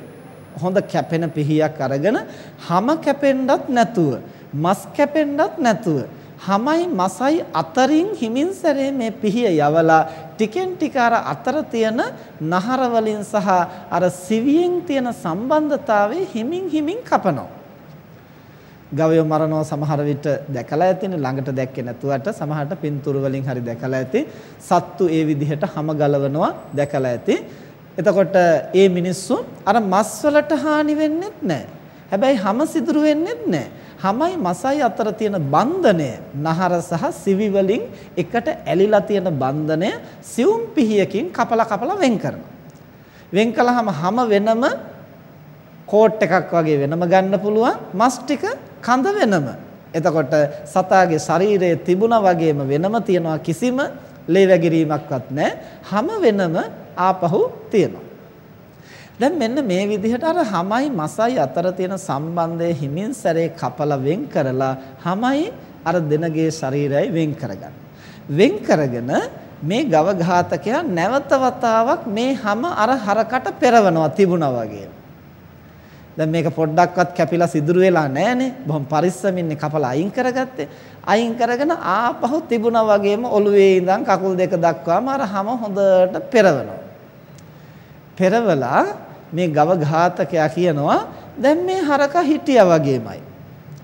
A: හොඳ කැපෙන පිහියක් අරගෙන හැම කැපෙන්නත් නැතුව මස් කැපෙන්නත් නැතුව හැමයි මසයි අතරින් හිමින් සැරේ මේ පිහිය යවලා ටිකෙන් ටික අර අතර තියෙන නහර වලින් සහ අර සිවියෙන් තියෙන සම්බන්ධතාවයේ හිමින් හිමින් කපනවා. ගවයෝ මරනවා සමහර විට දැකලා ඇතිනේ ළඟට දැක්කේ නැතුවට සමහරට පින්තූර වලින් හරි දැකලා ඇති සත්තු ඒ විදිහට හැම ගලවනවා දැකලා ඇති එතකොට ඒ මිනිස්සු අර මස් වලට හානි වෙන්නේත් නැහැ හැබැයි හැම සිදුරු වෙන්නේත් නැහැ හැමයි මසයි අතර තියෙන බන්ධනය නහර සහ සිවි වලින් එකට ඇලිලා තියෙන බන්ධනය සියුම් පිහියකින් කපලා කපලා වෙන් කරනවා වෙන් කළාම හැම වෙනම කෝට් එකක් වගේ වෙනම ගන්න පුළුවන් මස් ටික කඳ වෙනම. එතකොට සතාගේ ශරීරයේ තිබුණා වගේම වෙනම තියනවා කිසිම ලේ වැගිරීමක්වත් නැහැ. හැම වෙනම ආපහු තියෙනවා. දැන් මෙන්න මේ විදිහට අර හැමයි මසයි අතර තියෙන සම්බන්ධය හිමින් සැරේ කපලා වෙන් කරලා හැමයි අර දෙනගේ ශරීරයයි වෙන් කරගන්න. වෙන් කරගෙන මේ ගව ඝාතකයා නැවත වතාවක් මේ හැම අර හරකට පෙරවනවා තිබුණා වගේ. දැන් මේක පොඩ්ඩක්වත් කැපිලා සිදුරු වෙලා නැහනේ. බොහොම පරිස්සමින්නේ කපලා අයින් කරගත්තේ. අයින් කරගෙන ආපහු තිබුණා වගේම ඔළුවේ ඉඳන් කකුල් දෙක දක්වාම අර හැම හොඳට පෙරවනවා. පෙරවලා මේ ගව ඝාතකයා කියනවා දැන් මේ හරක හිටියා වගේමයි.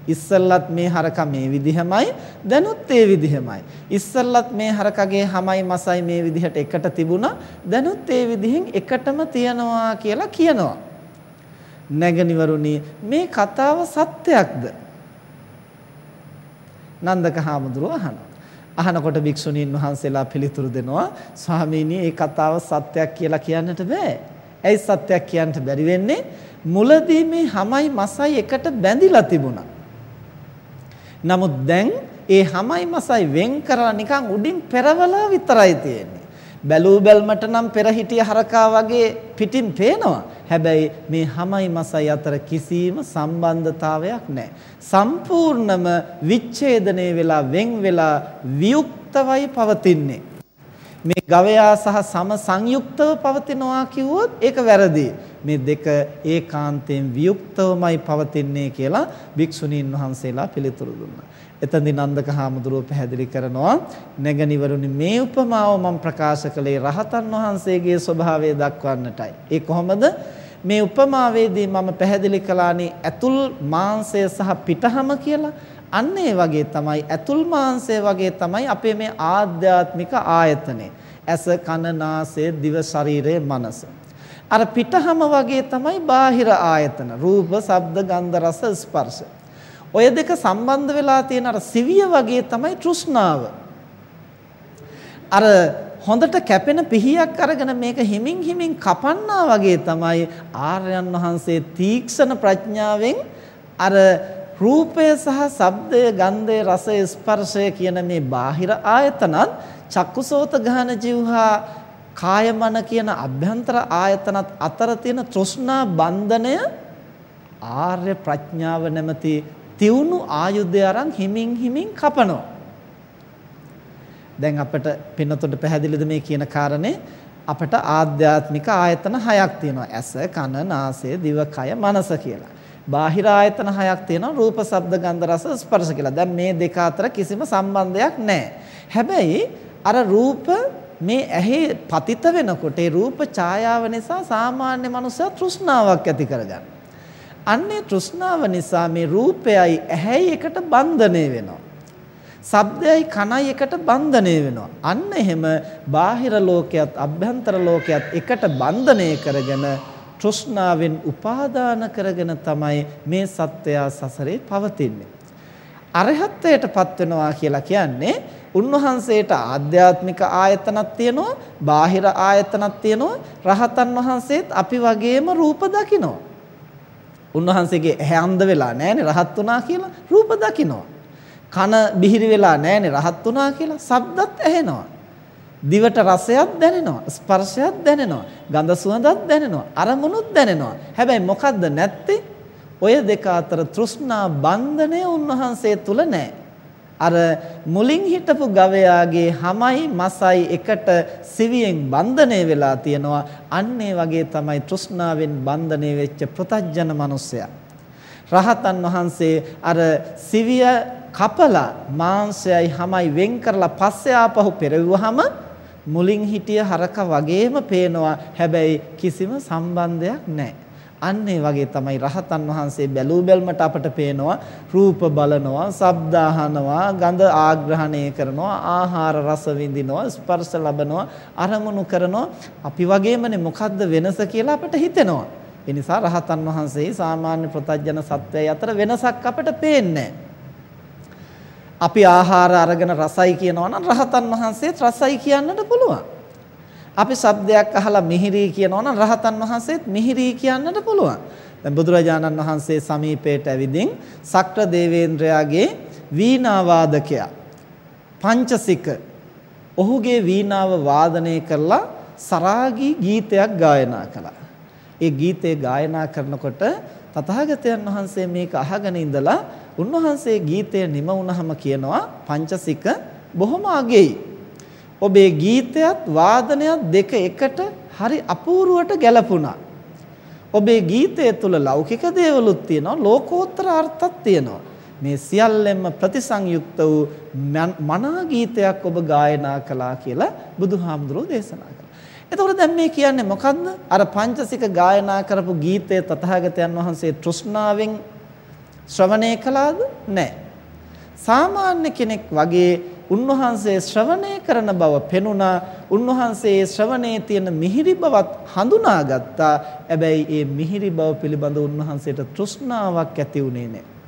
A: ඉස්සල්ලත් මේ හරක මේ විදිහමයි දැනුත් ඒ විදිහමයි. ඉස්සල්ලත් මේ හරකගේ හැමයි මසයි මේ විදිහට එකට තිබුණා දැනුත් ඒ විදිහෙන් එකටම තියනවා කියලා කියනවා. නැගණිවරුනි මේ කතාව සත්‍යයක්ද? නන්දක හාමුදුරුව අහනවා. අහනකොට භික්ෂුණීන් වහන්සේලා පිළිතුරු දෙනවා ස්වාමීනි මේ කතාව සත්‍යයක් කියලා කියන්නට බෑ. ඇයි සත්‍යයක් කියන්නට බැරි වෙන්නේ? මුලදී මේ හැමයි මසයි එකට බැඳිලා තිබුණා. නමුත් දැන් ඒ හැමයි මසයි වෙන් කරලා නිකන් උඩින් පෙරවලා විතරයි තියෙන්නේ. බැලූ බැල්මට නම් පෙර හිටිය හරකා වගේ පිටින් පේනවා. හැබැයි මේ හැමයි මසයි අතර කිසිම සම්බන්ධතාවයක් නැහැ. සම්පූර්ණම විච්ඡේදනය වෙලා වෙන් වෙලා වියුක්තවයි පවතින්නේ. මේ ගවයා සහ සම සංයුක්තව පවතිනවා කිව්වොත් ඒක වැරදි. මේ දෙක ඒකාන්තයෙන් වියුක්තවමයි පවතින්නේ කියලා භික්ෂුණීන් වහන්සේලා පිළිතුරු දුන්නා. එතෙන්දී නන්දක හාමුදුරුව පැහැදිලි කරනවා නැගණිවරුනි මේ උපමාව මම ප්‍රකාශ කළේ රහතන් වහන්සේගේ ස්වභාවය දක්වන්නටයි. ඒ කොහොමද? මේ උපමාවේදී මම පැහැදිලි කළානේ ඇතුල් මාංශය සහ පිටහම කියලා. අන්න ඒ වගේ තමයි ඇතුල් මාංශය වගේ තමයි අපේ මේ ආධ්‍යාත්මික ආයතනේ. ඇස කන නාසය දිව ශරීරය මනස. අර පිටහම වගේ තමයි බාහිර ආයතන. රූප, ශබ්ද, ගන්ධ, රස, ස්පර්ශ. ඔය දෙක සම්බන්ධ වෙලා තියෙන අර සිවිය වගේ තමයි තෘෂ්ණාව. අර හොඳට කැපෙන පිහියක් අරගෙන මේක හිමින් හිමින් කපන්නා වගේ තමයි ආර්යයන් වහන්සේ තීක්ෂණ ප්‍රඥාවෙන් අර රූපය සහ ශබ්දය ගන්ධය රසය ස්පර්ශය කියන මේ බාහිර ආයතනත් චක්කුසෝත ගහන જીවහා කාය මන කියන අභ්‍යන්තර ආයතනත් අතර තියෙන තෘෂ්ණා බන්ධනය ආර්ය ප්‍රඥාව නැමැති තියුණු ආයුධය අරන් හිමින් හිමින් කපනවා. දැන් අපිට පින්නතොට පැහැදිලිද මේ කියන කාරණේ අපට ආධ්‍යාත්මික ආයතන හයක් තියෙනවා ඇස කන නාසය දිව කය මනස කියලා. බාහිර ආයතන හයක් තියෙනවා රූප ශබ්ද ගන්ධ රස ස්පර්ශ කියලා. දැන් මේ දෙක අතර කිසිම සම්බන්ධයක් නැහැ. හැබැයි අර රූප මේ ඇහි පතිත වෙනකොට ඒ රූප ඡායාව නිසා සාමාන්‍ය මනුස්සයා තෘෂ්ණාවක් ඇති කරගන්නවා. අන්නේ තෘෂ්ණාව නිසා මේ රූපයයි ඇහැයි එකට බන්ධනය වෙනවා. ශබ්දයයි කනයි එකට බන්ධනය වෙනවා. අන්න එහෙම බාහිර ලෝකයක් අභ්‍යන්තර ලෝකයක් එකට බන්ධනය කරගෙන තෘෂ්ණාවෙන් උපාදාන කරගෙන තමයි මේ සත්වයා සසරේ පවතින්නේ. අරහත්ත්වයටපත් වෙනවා කියලා කියන්නේ උන්වහන්සේට ආධ්‍යාත්මික ආයතනක් තියෙනවා, බාහිර ආයතනක් තියෙනවා. රහතන් වහන්සේත් අපි වගේම රූප දකිනවා. උන්වහන්සේගේ ඇහැ අන්ධ වෙලා නැහැනේ රහත් වුණා කියලා රූප දකිනවා. කන බිහිරි වෙලා නැහැනේ රහත් වුණා කියලා ශබ්දත් ඇහෙනවා. දිවට රසයක් දැනෙනවා ස්පර්ශයක් දැනෙනවා ගඳ සුවඳක් දැනෙනවා අරමුණුත් දැනෙනවා හැබැයි මොකද්ද නැත්තේ ඔය දෙක අතර තෘෂ්ණා බන්ධනය උන්වහන්සේ තුල නැහැ අර මුලින් හිටපු ගවයාගේ හමයි මසයි එකට සිවියෙන් බන්ධනය වෙලා තියෙනවා. අන්න වගේ තමයි තෘෂ්ණාවෙන් බන්ධනය වෙච්ච ප්‍රතජන මිනිසයා. රහතන් වහන්සේ අර සිවිය කපලා මාංශයයි හමයි වෙන් කරලා පස්සේ ආපහු පෙරවුවාම මුලින් හිටිය හරක වගේම පේනවා. හැබැයි කිසිම සම්බන්ධයක් නැහැ. අන්න ඒ වගේ තමයි රහතන් වහන්සේ බැලූ බැල්මට අපට පේනවා රූප බලනවා, ශබ්ද අහනවා, ගඳ ආග්‍රහණය කරනවා, ආහාර රස විඳිනවා, ස්පර්ශ ලබනවා, අරමුණු කරනවා. අපි වගේමනේ මොකද්ද වෙනස කියලා අපට හිතෙනවා. ඒ නිසා රහතන් වහන්සේ සාමාන්‍ය ප්‍රතඥ සත්වයයි අතර වෙනසක් අපට පේන්නේ අපි ආහාර අරගෙන රසයි කියනවා නම් රහතන් වහන්සේත් රසයි කියන්නට පුළුවන්. අපි ශබ්දයක් අහලා මිහිරි කියනවා නම් රහතන් වහන්සේත් මිහිරි කියන්නට පුළුවන්. දැන් බුදුරජාණන් වහන්සේ සමීපයට ඇවිදින් සක්‍ර දේවේන්ද්‍රයාගේ වීණා වාදකයා පංචසික ඔහුගේ වීණාව වාදනය කරලා සරාගී ගීතයක් ගායනා කළා. ඒ ගීතේ ගායනා කරනකොට තථාගතයන් වහන්සේ මේක අහගෙන ඉඳලා උන්වහන්සේ ගීතය නිම වුණහම කියනවා පංචසික බොහොම අගෙයි. ඔබේ ගීතයත් වාදනයත් දෙක එකට හරි අපූර්වට ගැලපුණා. ඔබේ ගීතය තුළ ලෞකික දේවලුත් තියෙනවා ලෝකෝත්තර අර්ථත් තියෙනවා. මේ සියල්ලෙන්ම ප්‍රතිසංයුක්ත වූ මනා ගීතයක් ඔබ ගායනා කළා කියලා බුදුහාමුදුරෝ දේශනා කළා. එතකොට දැන් මේ කියන්නේ මොකද්ද? අර පංචසික ගායනා කරපු ගීතය තථාගතයන් වහන්සේ තෘෂ්ණාවෙන් ශ්‍රවණය කළාද? නැහැ. සාමාන්‍ය කෙනෙක් වගේ උන්වහන්සේ ශ්‍රවණය කරන බව පෙනුණා. උන්වහන්සේ ශ්‍රවණයේ තියෙන මිහිරි බවත් හඳුනාගත්තා. හැබැයි ඒ මිහිරි බව පිළිබඳ උන්වහන්සේට තෘෂ්ණාවක් ඇති වුණේ නැහැ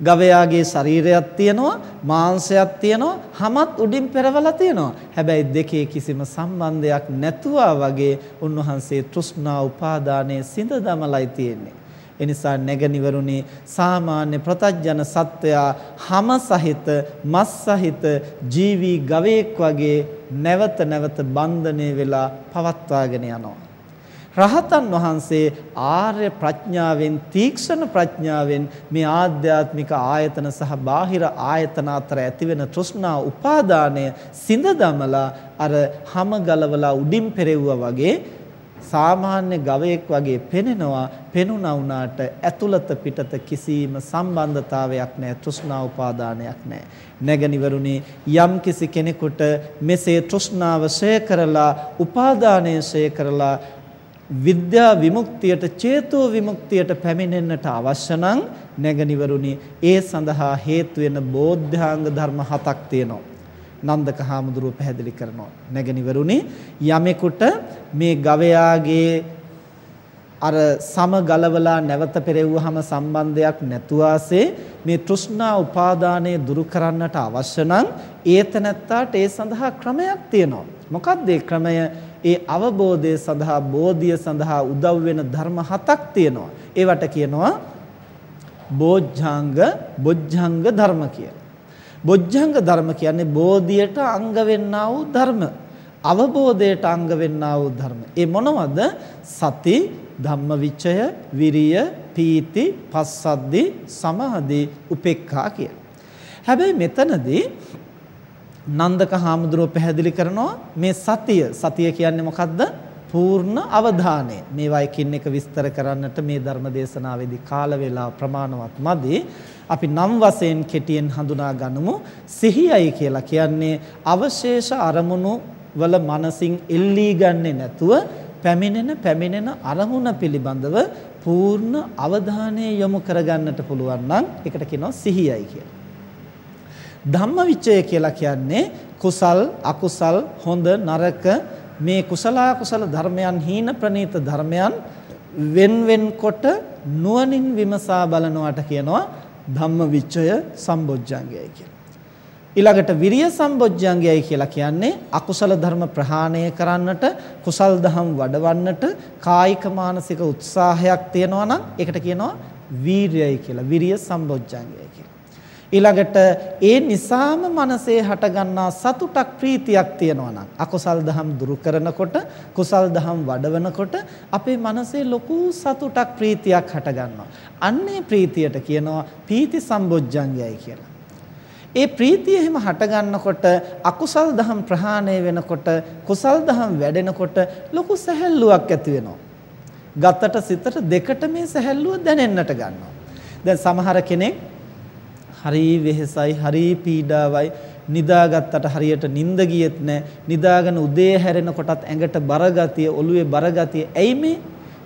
A: ගවයාගේ ශරීරයක් තියෙනවා මාංශයක් තියෙනවා හමත් උඩින් පෙරවලා තියෙනවා. හැබැයි දෙකේ කිසිම සම්බන්ධයක් නැතුවා වගේ උන්වහන්සේ තෘෂ්ණා උපාදානයේ සිඳ දමලයි තියෙන්නේ. එනිසා නැගනිවරුනි සාමාන්‍ය ප්‍රතඥ සත්වයා හැම සහිත මස් සහිත ජීවි ගවයෙක් වගේ නැවත නැවත බන්ධනය වෙලා පවත්වාගෙන යනවා. රහතන් වහන්සේ ආර්ය ප්‍රඥාවෙන් තීක්ෂණ ප්‍රඥාවෙන් මේ ආධ්‍යාත්මික ආයතන සහ බාහිර ආයතන අතර ඇතිවෙන තෘෂ්ණා උපාදානය සිඳ දමලා අර හැම ගලවලා උඩින් පෙරෙව්වා වගේ සාමාන්‍ය ගවයෙක් වගේ පෙනෙනවා පෙනුණා වුණාට ඇතුළත පිටත කිසිම සම්බන්ධතාවයක් නැහැ තෘෂ්ණා උපාදානයක් නැහැ. නැගනිවරුනි යම් කිසි කෙනෙකුට මෙසේ තෘෂ්ණාව ශය කරලා උපාදානය ශය කරලා විද්‍යා විමුක්තියට චේතෝ විමුක්තියට පැමිණෙන්නට අවශ්‍ය නම් නැගනිවරුනි ඒ සඳහා හේතු වෙන බෝධ්‍යාංග ධර්ම හතක් තියෙනවා. නන්දක හාමුදුරුව පැහැදිලි කරනවා. නැගණිවරුනි යමෙකුට මේ ගවයාගේ අර සම ගලවලා නැවත පෙරෙව්වහම සම්බන්ධයක් නැතුවාසේ මේ තෘෂ්ණා උපාදානය දුරු කරන්නට අවශ්‍ය නම් ඒතනත්තාට ඒ සඳහා ක්‍රමයක් තියෙනවා. මොකක්ද ඒ ක්‍රමය? ඒ අවබෝධය සඳහා බෝධිය සඳහා උදව් වෙන ධර්ම හතක් තියෙනවා. ඒවට කියනවා බෝධ්‍යාංග බොජ්ජංග ධර්ම කියලා. බොජ්ජංග ධර්ම කියන්නේ බෝධියට අංග වෙන්නා වූ ධර්ම. අවබෝධයට අංග වෙන්නා වූ ධර්ම. ඒ මොනවද? සති, ධම්මවිචය, විරිය, පීති, පස්සද්දි, සමාධි, උපේක්ඛා කියන. හැබැයි මෙතනදී නන්දක හාමුදුරුව පැහැදිලි කරනවා මේ සතිය. සතිය කියන්නේ මොකද්ද? පූර්ණ අවධානය. මේවා එකින් එක විස්තර කරන්නට මේ ධර්ම දේශනාවේදී කාල වේලා ප්‍රමාණවත් මදි. අපි නම් වශයෙන් කෙටියෙන් හඳුනා ගනිමු සිහියයි කියලා කියන්නේ අවශේෂ අරමුණු වල මනසින් එල්ලී ගන්නේ නැතුව පැමිණෙන පැමිණෙන අරමුණ පිළිබඳව පූර්ණ අවධානය යොමු කරගන්නට පුළුවන් නම් ඒකට කියනවා සිහියයි කියලා. ධම්මවිචය කියලා කියන්නේ කුසල් අකුසල් හොඳ නරක මේ කුසල අකුසල ධර්මයන් හීන ප්‍රනීත ධර්මයන් වෙන් වෙන් කොට නුවණින් විමසා බලනවාට කියනවා ධම්මවිචය සම්බොජ්ජංගයයි කියලා. ඊළඟට විරිය සම්බොජ්ජංගයයි කියලා කියන්නේ අකුසල ධර්ම ප්‍රහාණය කරන්නට කුසල් දහම් වඩවන්නට කායික මානසික උත්සාහයක් තියෙනවා නම් ඒකට කියනවා වීරියයි කියලා. විරිය සම්බොජ්ජංගයයි කියලා. ඊළඟට ඒ නිසාම මනසේ හටගන්නා සතුටක් ප්‍රීතියක් තියෙනවා නම් අකුසල් දහම් දුරු කරනකොට කුසල් දහම් වඩවනකොට අපේ මනසේ ලොකු සතුටක් ප්‍රීතියක් හටගන්නවා. අන්නේ ප්‍රීතියට කියනවා පීති සම්බොජ්ජංගයයි කියලා. ඒ ප්‍රීතිය එහෙම හට ගන්නකොට අකුසල් දහම් ප්‍රහාණය වෙනකොට කුසල් දහම් වැඩෙනකොට ලොකු සැහැල්ලුවක් ඇති වෙනවා. ගතට සිතට දෙකට මේ සැහැල්ලුව දැනෙන්නට ගන්නවා. දැන් සමහර කෙනෙක් හරි වෙහෙසයි හරි පීඩාවයි නිදාගත්තට හරියට නිින්ද ගියෙත් නැහැ. නිදාගෙන උදේ හැරෙනකොටත් ඇඟට බරගතිය, ඔළුවේ බරගතිය. ඇයි මේ?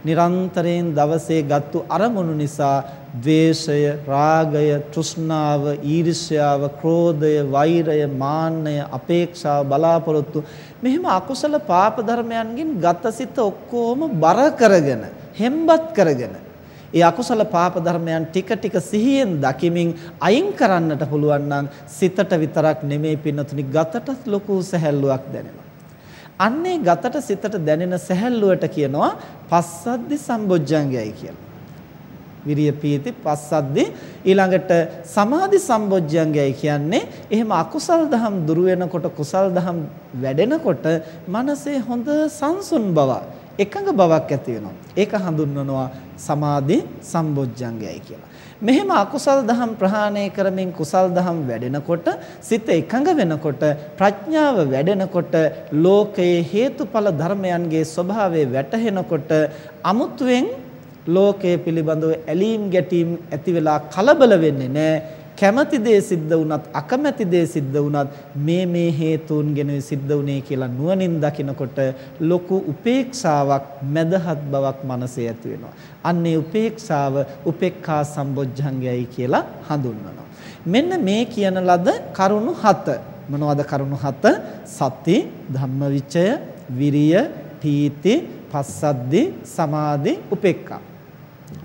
A: නිරන්තරයෙන් දවසේ ගත්තු අරමුණු නිසා ද්වේෂය, රාගය, තෘෂ්ණාව, ඊර්ෂ්‍යාව, ක්‍රෝධය, වෛරය, මාන්නය, අපේක්ෂාව, බලාපොරොත්තු මෙහෙම අකුසල පාප ධර්මයන්ගෙන් ගතසිත ඔක්කොම බර කරගෙන, හෙම්බත් කරගෙන ඒ අකුසල පාප ධර්මයන් ටික ටික සිහියෙන් දකිමින් අයින් කරන්නට පුළුවන් නම් සිතට විතරක් නෙමෙයි පින්නතුනි ගතටත් ලොකු සැහැල්ලුවක් දැනෙනවා. අන්නේ ගතට සිතට දැනෙන සැහැල්ලුවට කියනවා පස්සද්දි සම්බොජ්ජංගයයි කියලා. විරිය පීති පස්සද්දි ඊළඟට සමාධි සම්බොජ්ජංගයයි කියන්නේ එහෙම අකුසල් දහම් දුරු වෙනකොට කුසල් දහම් වැඩෙනකොට මනසේ හොඳ සංසුන් බවක් එකඟ බවක් ඇති වෙනවා. ඒක හඳුන්වනවා සමාධි සම්බොජ්ජංගයයි කියලා. මෙහෙම අකුසල් දහම් ප්‍රහාණය කරමින් කුසල් දහම් වැඩෙනකොට සිත එකඟ වෙනකොට ප්‍රඥාව වැඩෙනකොට ලෝකයේ හේතුඵල ධර්මයන්ගේ ස්වභාවය වැටහෙනකොට අමුතුවෙන් ලෝකයේ පිළිබඳව ඇලීම් ගැටීම් ඇති වෙලා කලබල වෙන්නේ නැහැ කැමති දේ සිද්ධ වුණත් අකමැති දේ සිද්ධ වුණත් මේ මේ හේතුන්ගෙන සිද්ධ වුණේ කියලා නුවණින් දකිනකොට ලොකු උපේක්ෂාවක් මදහත් බවක් මනසේ ඇති වෙනවා. අන්නේ උපේක්ෂාව උපේක්ඛා සම්බොජ්ජංගයයි කියලා හඳුන්වනවා. මෙන්න මේ කියන ලද කරුණු හත මොනවද කරුණු හත? සති, ධම්මවිචය, විරිය, පීති, පස්සද්දි, සමාධි, උපේක්ඛා.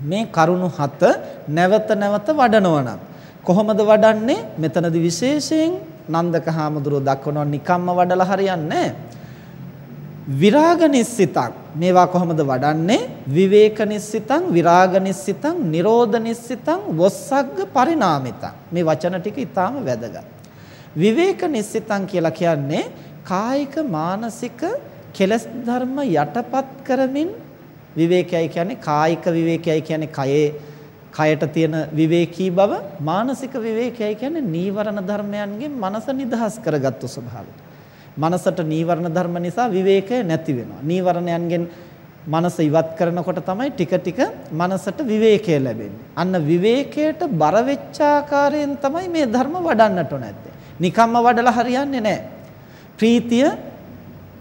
A: මේ කරුණු හත නැවත නැවත වඩනවා නම් කොහොමද වඩන්නේ? මෙතනදි විශේෂයෙන් නන්දක හාමුදුරුව දක්වනවා නිකම්ම වඩලා හරියන්නේ විරාග නිස්සිතං මේවා කොහොමද වඩන්නේ? විවේක නිස්සිතං විරාග නිස්සිතං නිරෝධ නිස්සිතං වොස්සග්ග පරිණාමිතං. මේ වචන ටික ඊටාම වැදගත්. විවේක නිස්සිතං කියලා කියන්නේ කායික මානසික කෙලස් ධර්ම යටපත් කරමින් විවේකයයි කියන්නේ කායික විවේකයයි කියන්නේ කයේ කයට තියෙන විවේකී බව මානසික විවේකයයි කියන්නේ නීවරණ ධර්මයන්ගෙන් මනස නිදහස් කරගත්තු ස්වභාවය. මනසට නීවරණ ධර්ම නිසා විවේකය නැති වෙනවා. නීවරණයන්ගෙන් මනස ඉවත් කරනකොට තමයි ටික ටික මනසට විවේකය ලැබෙන්නේ. අන්න විවේකයට බර වෙච්ච ආකාරයෙන් තමයි මේ ධර්ම වඩන්නට නැත්තේ. නිකම්ම වඩලා හරියන්නේ නැහැ. ප්‍රීතිය,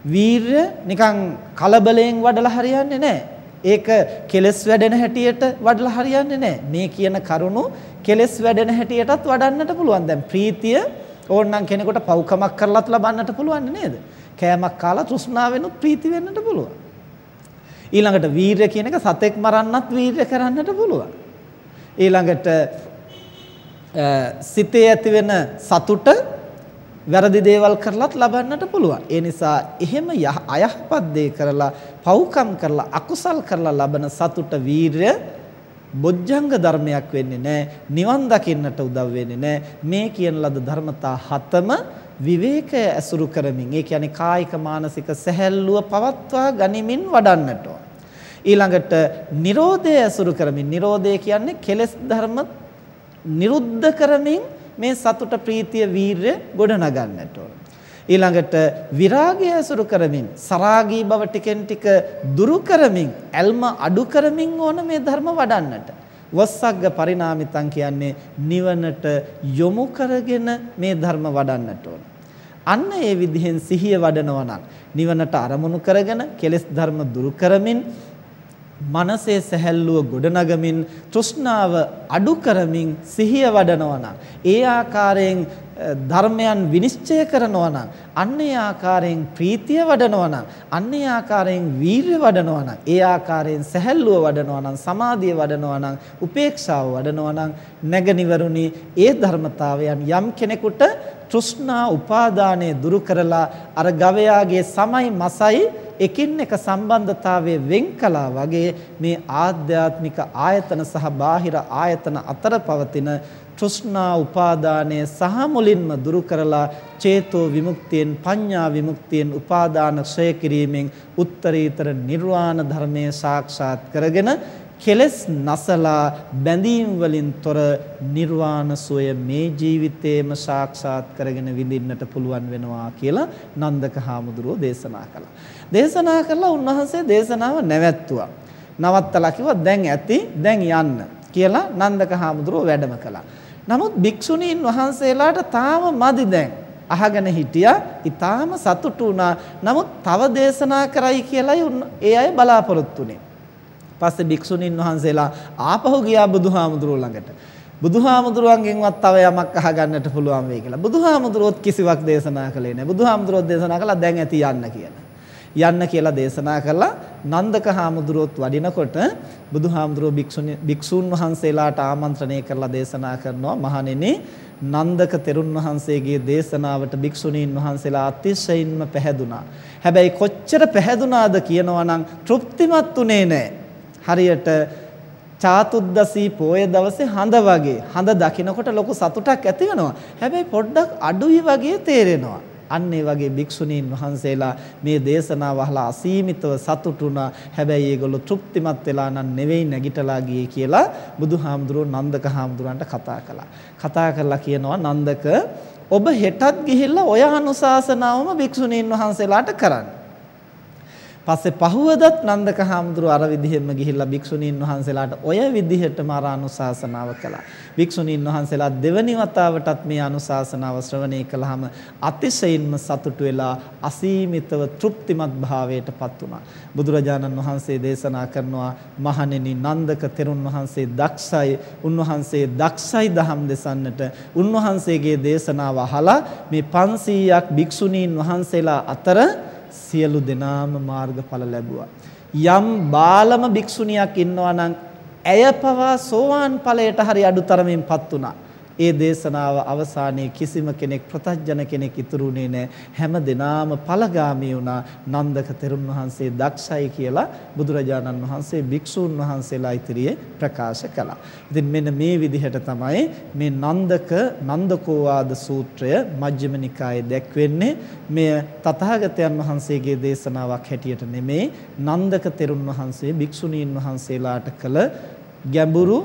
A: වීරය නිකන් කලබලයෙන් වඩලා හරියන්නේ නැහැ. ඒක කෙලස් වැඩෙන හැටියට වඩලා හරියන්නේ නැහැ. මේ කියන කරුණු කෙලස් වැඩෙන හැටියටත් වඩන්නට පුළුවන්. දැන් ප්‍රීතිය ඕනනම් කෙනෙකුට පව්කමක් කරලත් ලබන්නට පුළුවන් නේද? කෑමක් කාලා තෘෂ්ණාවෙනුත් ප්‍රීති වෙන්නට පුළුවන්. ඊළඟට වීරය කියන එක සතෙක් මරන්නත් වීරය කරන්නට පුළුවන්. ඊළඟට සිතේ ඇතිවෙන සතුට වැරදි දේවල් කරලත් ලබන්නට පුළුවන්. ඒ නිසා එහෙම අයහපත් දේ කරලා, පව්කම් කරලා, අකුසල් කරලා ලබන සතුට වීරය බොජ්ජංග ධර්මයක් වෙන්නේ නැහැ. නිවන් දකින්නට උදව් වෙන්නේ නැහැ. මේ කියන ලද ධර්මතා හතම විවේකය ඇසුරු කරමින්, ඒ කියන්නේ කායික මානසික සැහැල්ලුව පවත්වා ගනිමින් වඩන්නට ඕන. ඊළඟට Nirodha ඇසුරු කරමින්, Nirodha කියන්නේ කෙලෙස් ධර්ම නිරුද්ධ කරමින් මේ සතුට ප්‍රීතිය වීරය ගොඩනගන්නට ඕන. ඊළඟට විරාගය අසුරු කරමින් සරාගී බව ටිකෙන් ටික දුරු කරමින් ඇල්ම අඩු කරමින් ඕන මේ ධර්ම වඩන්නට. වස්සග්ග පරිණාමිතං කියන්නේ නිවනට යොමු කරගෙන මේ ධර්ම වඩන්නට ඕන. අන්න ඒ විදිහෙන් සිහිය වඩනවා නම් නිවනට අරමුණු කරගෙන කෙලෙස් ධර්ම දුරු කරමින් මනසේ සැහැල්ලුව ගොඩනගමින් තෘෂ්ණාව අඩු කරමින් සිහිය වඩනවා නම් ඒ ආකාරයෙන් ධර්මයන් විනිශ්චය කරනවා නම් අන්නේ ආකාරයෙන් ප්‍රීතිය වඩනවා නම් අන්නේ ආකාරයෙන් වීරිය වඩනවා නම් ඒ ආකාරයෙන් සැහැල්ලුව වඩනවා නම් සමාධිය වඩනවා නම් උපේක්ෂාව වඩනවා නම් නැගනිවරුනි ඒ ධර්මතාවයන් යම් කෙනෙකුට තෘෂ්ණා උපාදානය දුරු කරලා අර ගවයාගේ සමයි මසයි එකින් එක සම්බන්ධතාවයේ වෙන් කළා වගේ මේ ආධ්‍යාත්මික ආයතන සහ බාහිර ආයතන අතර පවතින තෘෂ්ණා උපාදානය සහ මුලින්ම දුරු කරලා චේතෝ විමුක්තියෙන් පඤ්ඤා විමුක්තියෙන් උපාදාන ක්ෂය කිරීමෙන් උත්තරීතර නිර්වාණ ධර්මය සාක්ෂාත් කරගෙන කෙලස් නසලා බැඳීම් වලින් තොර නිර්වාණ සෝය මේ ජීවිතේම සාක්ෂාත් කරගෙන විඳින්නට පුළුවන් වෙනවා කියලා නන්දක හාමුදුරුවෝ දේශනා කළා. දේශනා කළා උන්වහන්සේ දේශනාව නැවැත්තුවා. නවත්තලා කිව්වා දැන් ඇති දැන් යන්න කියලා නන්දක හාමුදුරුවෝ වැඩම කළා. නමුත් භික්ෂුණීන් වහන්සේලාට තාම මදි දැන්. අහගෙන හිටියා. ඊටාම සතුටු වුණා. නමුත් තව දේශනා කරයි කියලායි ඒ අය බලාපොරොත්තු වෙන්නේ. පස්සේ භික්ෂුණීන් වහන්සේලා ආපහු ගියා බුදුහාමුදුරුවෝ ළඟට. බුදුහාමුදුරුවන්ගෙන්වත් තව යමක් අහගන්නට පුළුවන් වෙයි කියලා. බුදුහාමුදුරුවොත් කිසිවක් දේශනා කළේ නැහැ. බුදුහාමුදුරුවොත් දේශනා කළා දැන් ඇති යන්න කියලා. යන්න කියලා දේශනා කළා. නන්දක හාමුදුරුවොත් වඩිනකොට බුදුහාමුදුරුවෝ භික්ෂුණී භික්ෂූන් වහන්සේලාට ආමන්ත්‍රණය කරලා දේශනා කරනවා මහණෙනි නන්දක තෙරුන් වහන්සේගේ දේශනාවට භික්ෂුණීන් වහන්සේලා අතිශයින්ම පැහැදුනා. හැබැයි කොච්චර පැහැදුනාද කියනවා නම් තෘප්තිමත් උනේ නැහැ. හරියට චාතුද්දසී පෝය දවසේ හඳ වගේ හඳ දකිනකොට ලොකු සතුටක් ඇති වෙනවා. හැබැයි පොඩ්ඩක් අඩුයි වගේ තේරෙනවා. අන්න ඒ වගේ භික්ෂුණීන් වහන්සේලා මේ දේශනාව අහලා අසීමිතව සතුටුුණා. හැබැයි ඒගොල්ලෝ තෘප්තිමත් වෙලා නම් නෙවෙයි නැගිටලා ගියේ කියලා බුදුහාමුදුරුවෝ නන්දක හාමුදුරන්ට කතා කළා. කතා කරලා කියනවා නන්දක ඔබ හෙටත් ගිහිල්ලා ඔය අනුශාසනාවම භික්ෂුණීන් වහන්සේලාට කරන්න. පස්සේ පහුවදත් නන්දක හාමුදුරුව අර විදිහෙම ගිහිල්ලා භික්ෂුණීන් වහන්සේලාට ඔය විදිහටම අර අනුශාසනාව කළා. භික්ෂුණීන් වහන්සේලා දෙවනි වතාවටත් මේ අනුශාසනාව ශ්‍රවණය කළාම අතිශයින්ම සතුටු වෙලා අසීමිතව තෘප්තිමත් භාවයටපත් වුණා. බුදුරජාණන් වහන්සේ දේශනා කරනවා මහණෙනි නන්දක තෙරුන් වහන්සේ දක්ෂයි. උන්වහන්සේ දක්ෂයි දහම් දෙසන්නට. උන්වහන්සේගේ දේශනාව අහලා මේ 500ක් භික්ෂුණීන් වහන්සේලා අතර සියලු දෙනාම මාර්ගඵල ලැබුවා. යම් බාලම භික්ෂුණියක් ඉන්නවා නම් ඇය පවා සෝවාන් ඵලයට හරි අඩුතරමින්පත් වුණා. ඒ දේශනාව අවසානයේ කිසිම කෙනෙක් ප්‍රතඥ කෙනෙක් ඉතුරුනේ නැහැ. හැම දිනාම ඵලගාමී වුණා. නන්දක තෙරුන් වහන්සේ දක්ෂයි කියලා බුදුරජාණන් වහන්සේ භික්ෂූන් වහන්සේලා ඉදිරියේ ප්‍රකාශ කළා. ඉතින් මෙන්න මේ විදිහට තමයි මේ නන්දක නන්දකෝවාද සූත්‍රය මජ්ක්‍ධිම නිකායේ දැක්වෙන්නේ. මෙය තථාගතයන් වහන්සේගේ දේශනාවක් හැටියට නෙමේ නන්දක තෙරුන් වහන්සේ භික්ෂුණීන් වහන්සේලාට කළ ගැඹුරු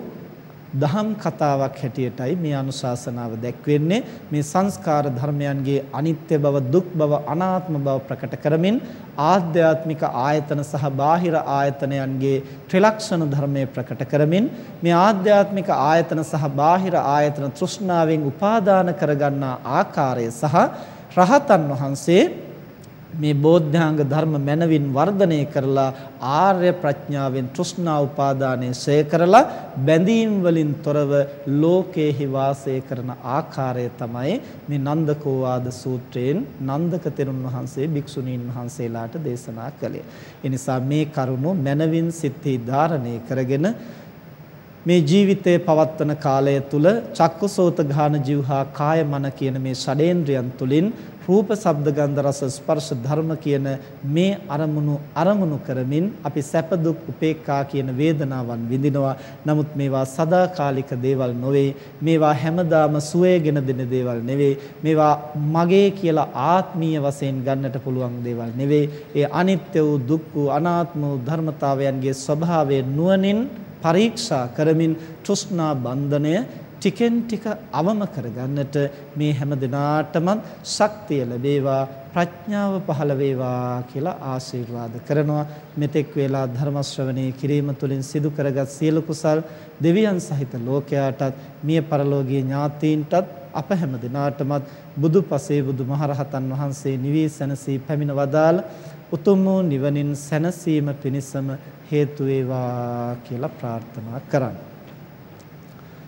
A: දහම් කතාවක් හැටියටයි මේ අනුශාසනාව දැක්වෙන්නේ. මේ සංස්කාර ධර්මයන්ගේ අනිත්‍ය බව දුක් බව අනාත්ම බව ප්‍රකට කරමින් ආධ්‍යාත්මික ආයතන සහ බාහිර ආයතනයන්ගේ ත්‍රිලක්ෂණ ධර්මයේ ප්‍රකට කරමින් මේ ආධ්‍යාත්මික ආයතන සහ බාහිර ආයතන තෘෂ්ණාවෙන් උපාදාන කරගන්නා ආකාරය සහ රහතන් වහන්සේ මේ බෝධ්‍යාංග ධර්ම මනවින් වර්ධනය කරලා ආර්ය ප්‍රඥාවෙන් තෘෂ්ණා උපාදානය ශය කරලා බැඳීම් වලින් තොරව ලෝකේහි වාසය කරන ආකාරය තමයි මේ නන්දකෝවාද සූත්‍රයෙන් නන්දක තෙරුන් වහන්සේ භික්ෂුණීන් වහන්සේලාට දේශනා කළේ. ඒ නිසා මේ කරුණු මනවින් සිත්හි ධාරණය කරගෙන මේ ජීවිතයේ පවත්වන කාලය තුල චක්කුසෝත ඝාන જીවහා කාය මන කියන මේ ෂඩේන්ද්‍රයන් තුලින් රූප ශබ්ද ගන්ධ රස ස්පර්ශ ධර්ම කියන මේ අරමුණු අරමුණු කරමින් අපි සැප දුක් උපේක්ඛා කියන වේදනාවන් විඳිනවා. නමුත් මේවා සදාකාලික දේවල් නොවේ. මේවා හැමදාම සුවයගෙන දෙන දේවල් නෙවෙයි. මේවා මගේ කියලා ආත්මීය වශයෙන් ගන්නට පුළුවන් දේවල් නෙවෙයි. ඒ අනිත්‍ය වූ දුක් වූ අනාත්ම වූ ධර්මතාවයන්ගේ ස්වභාවය නුවණින් පරීක්ෂා කරමින් තෘෂ්ණා බන්ධනය ටිකෙන් ටික අවම කරගන්නට මේ හැම දිනාටම ශක්තිය ලැබේවා ප්‍රඥාව පහළ වේවා කියලා ආශිර්වාද කරනවා. මෙතෙක් වේලා ධර්ම ශ්‍රවණේ කිරීම තුළින් සිදු කරගත් සියලු කුසල් දෙවියන් සහිත ලෝකයාටත් මිය පරලෝකීය ඥාතීන්ටත් අප හැම දිනාටමත් බුදුපසේ බුදුමහරහතන් වහන්සේ නිවී සැනසී පැමිණ වදාළ උතුම් වූ නිවනින් සැනසීම පිණිසම හේතු වේවා කියලා ප්‍රාර්ථනා කරන්නේ.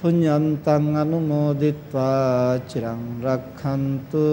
A: පුඤ්ඤන්තං අනුමෝදිත්වා චිරං රක්ඛන්තු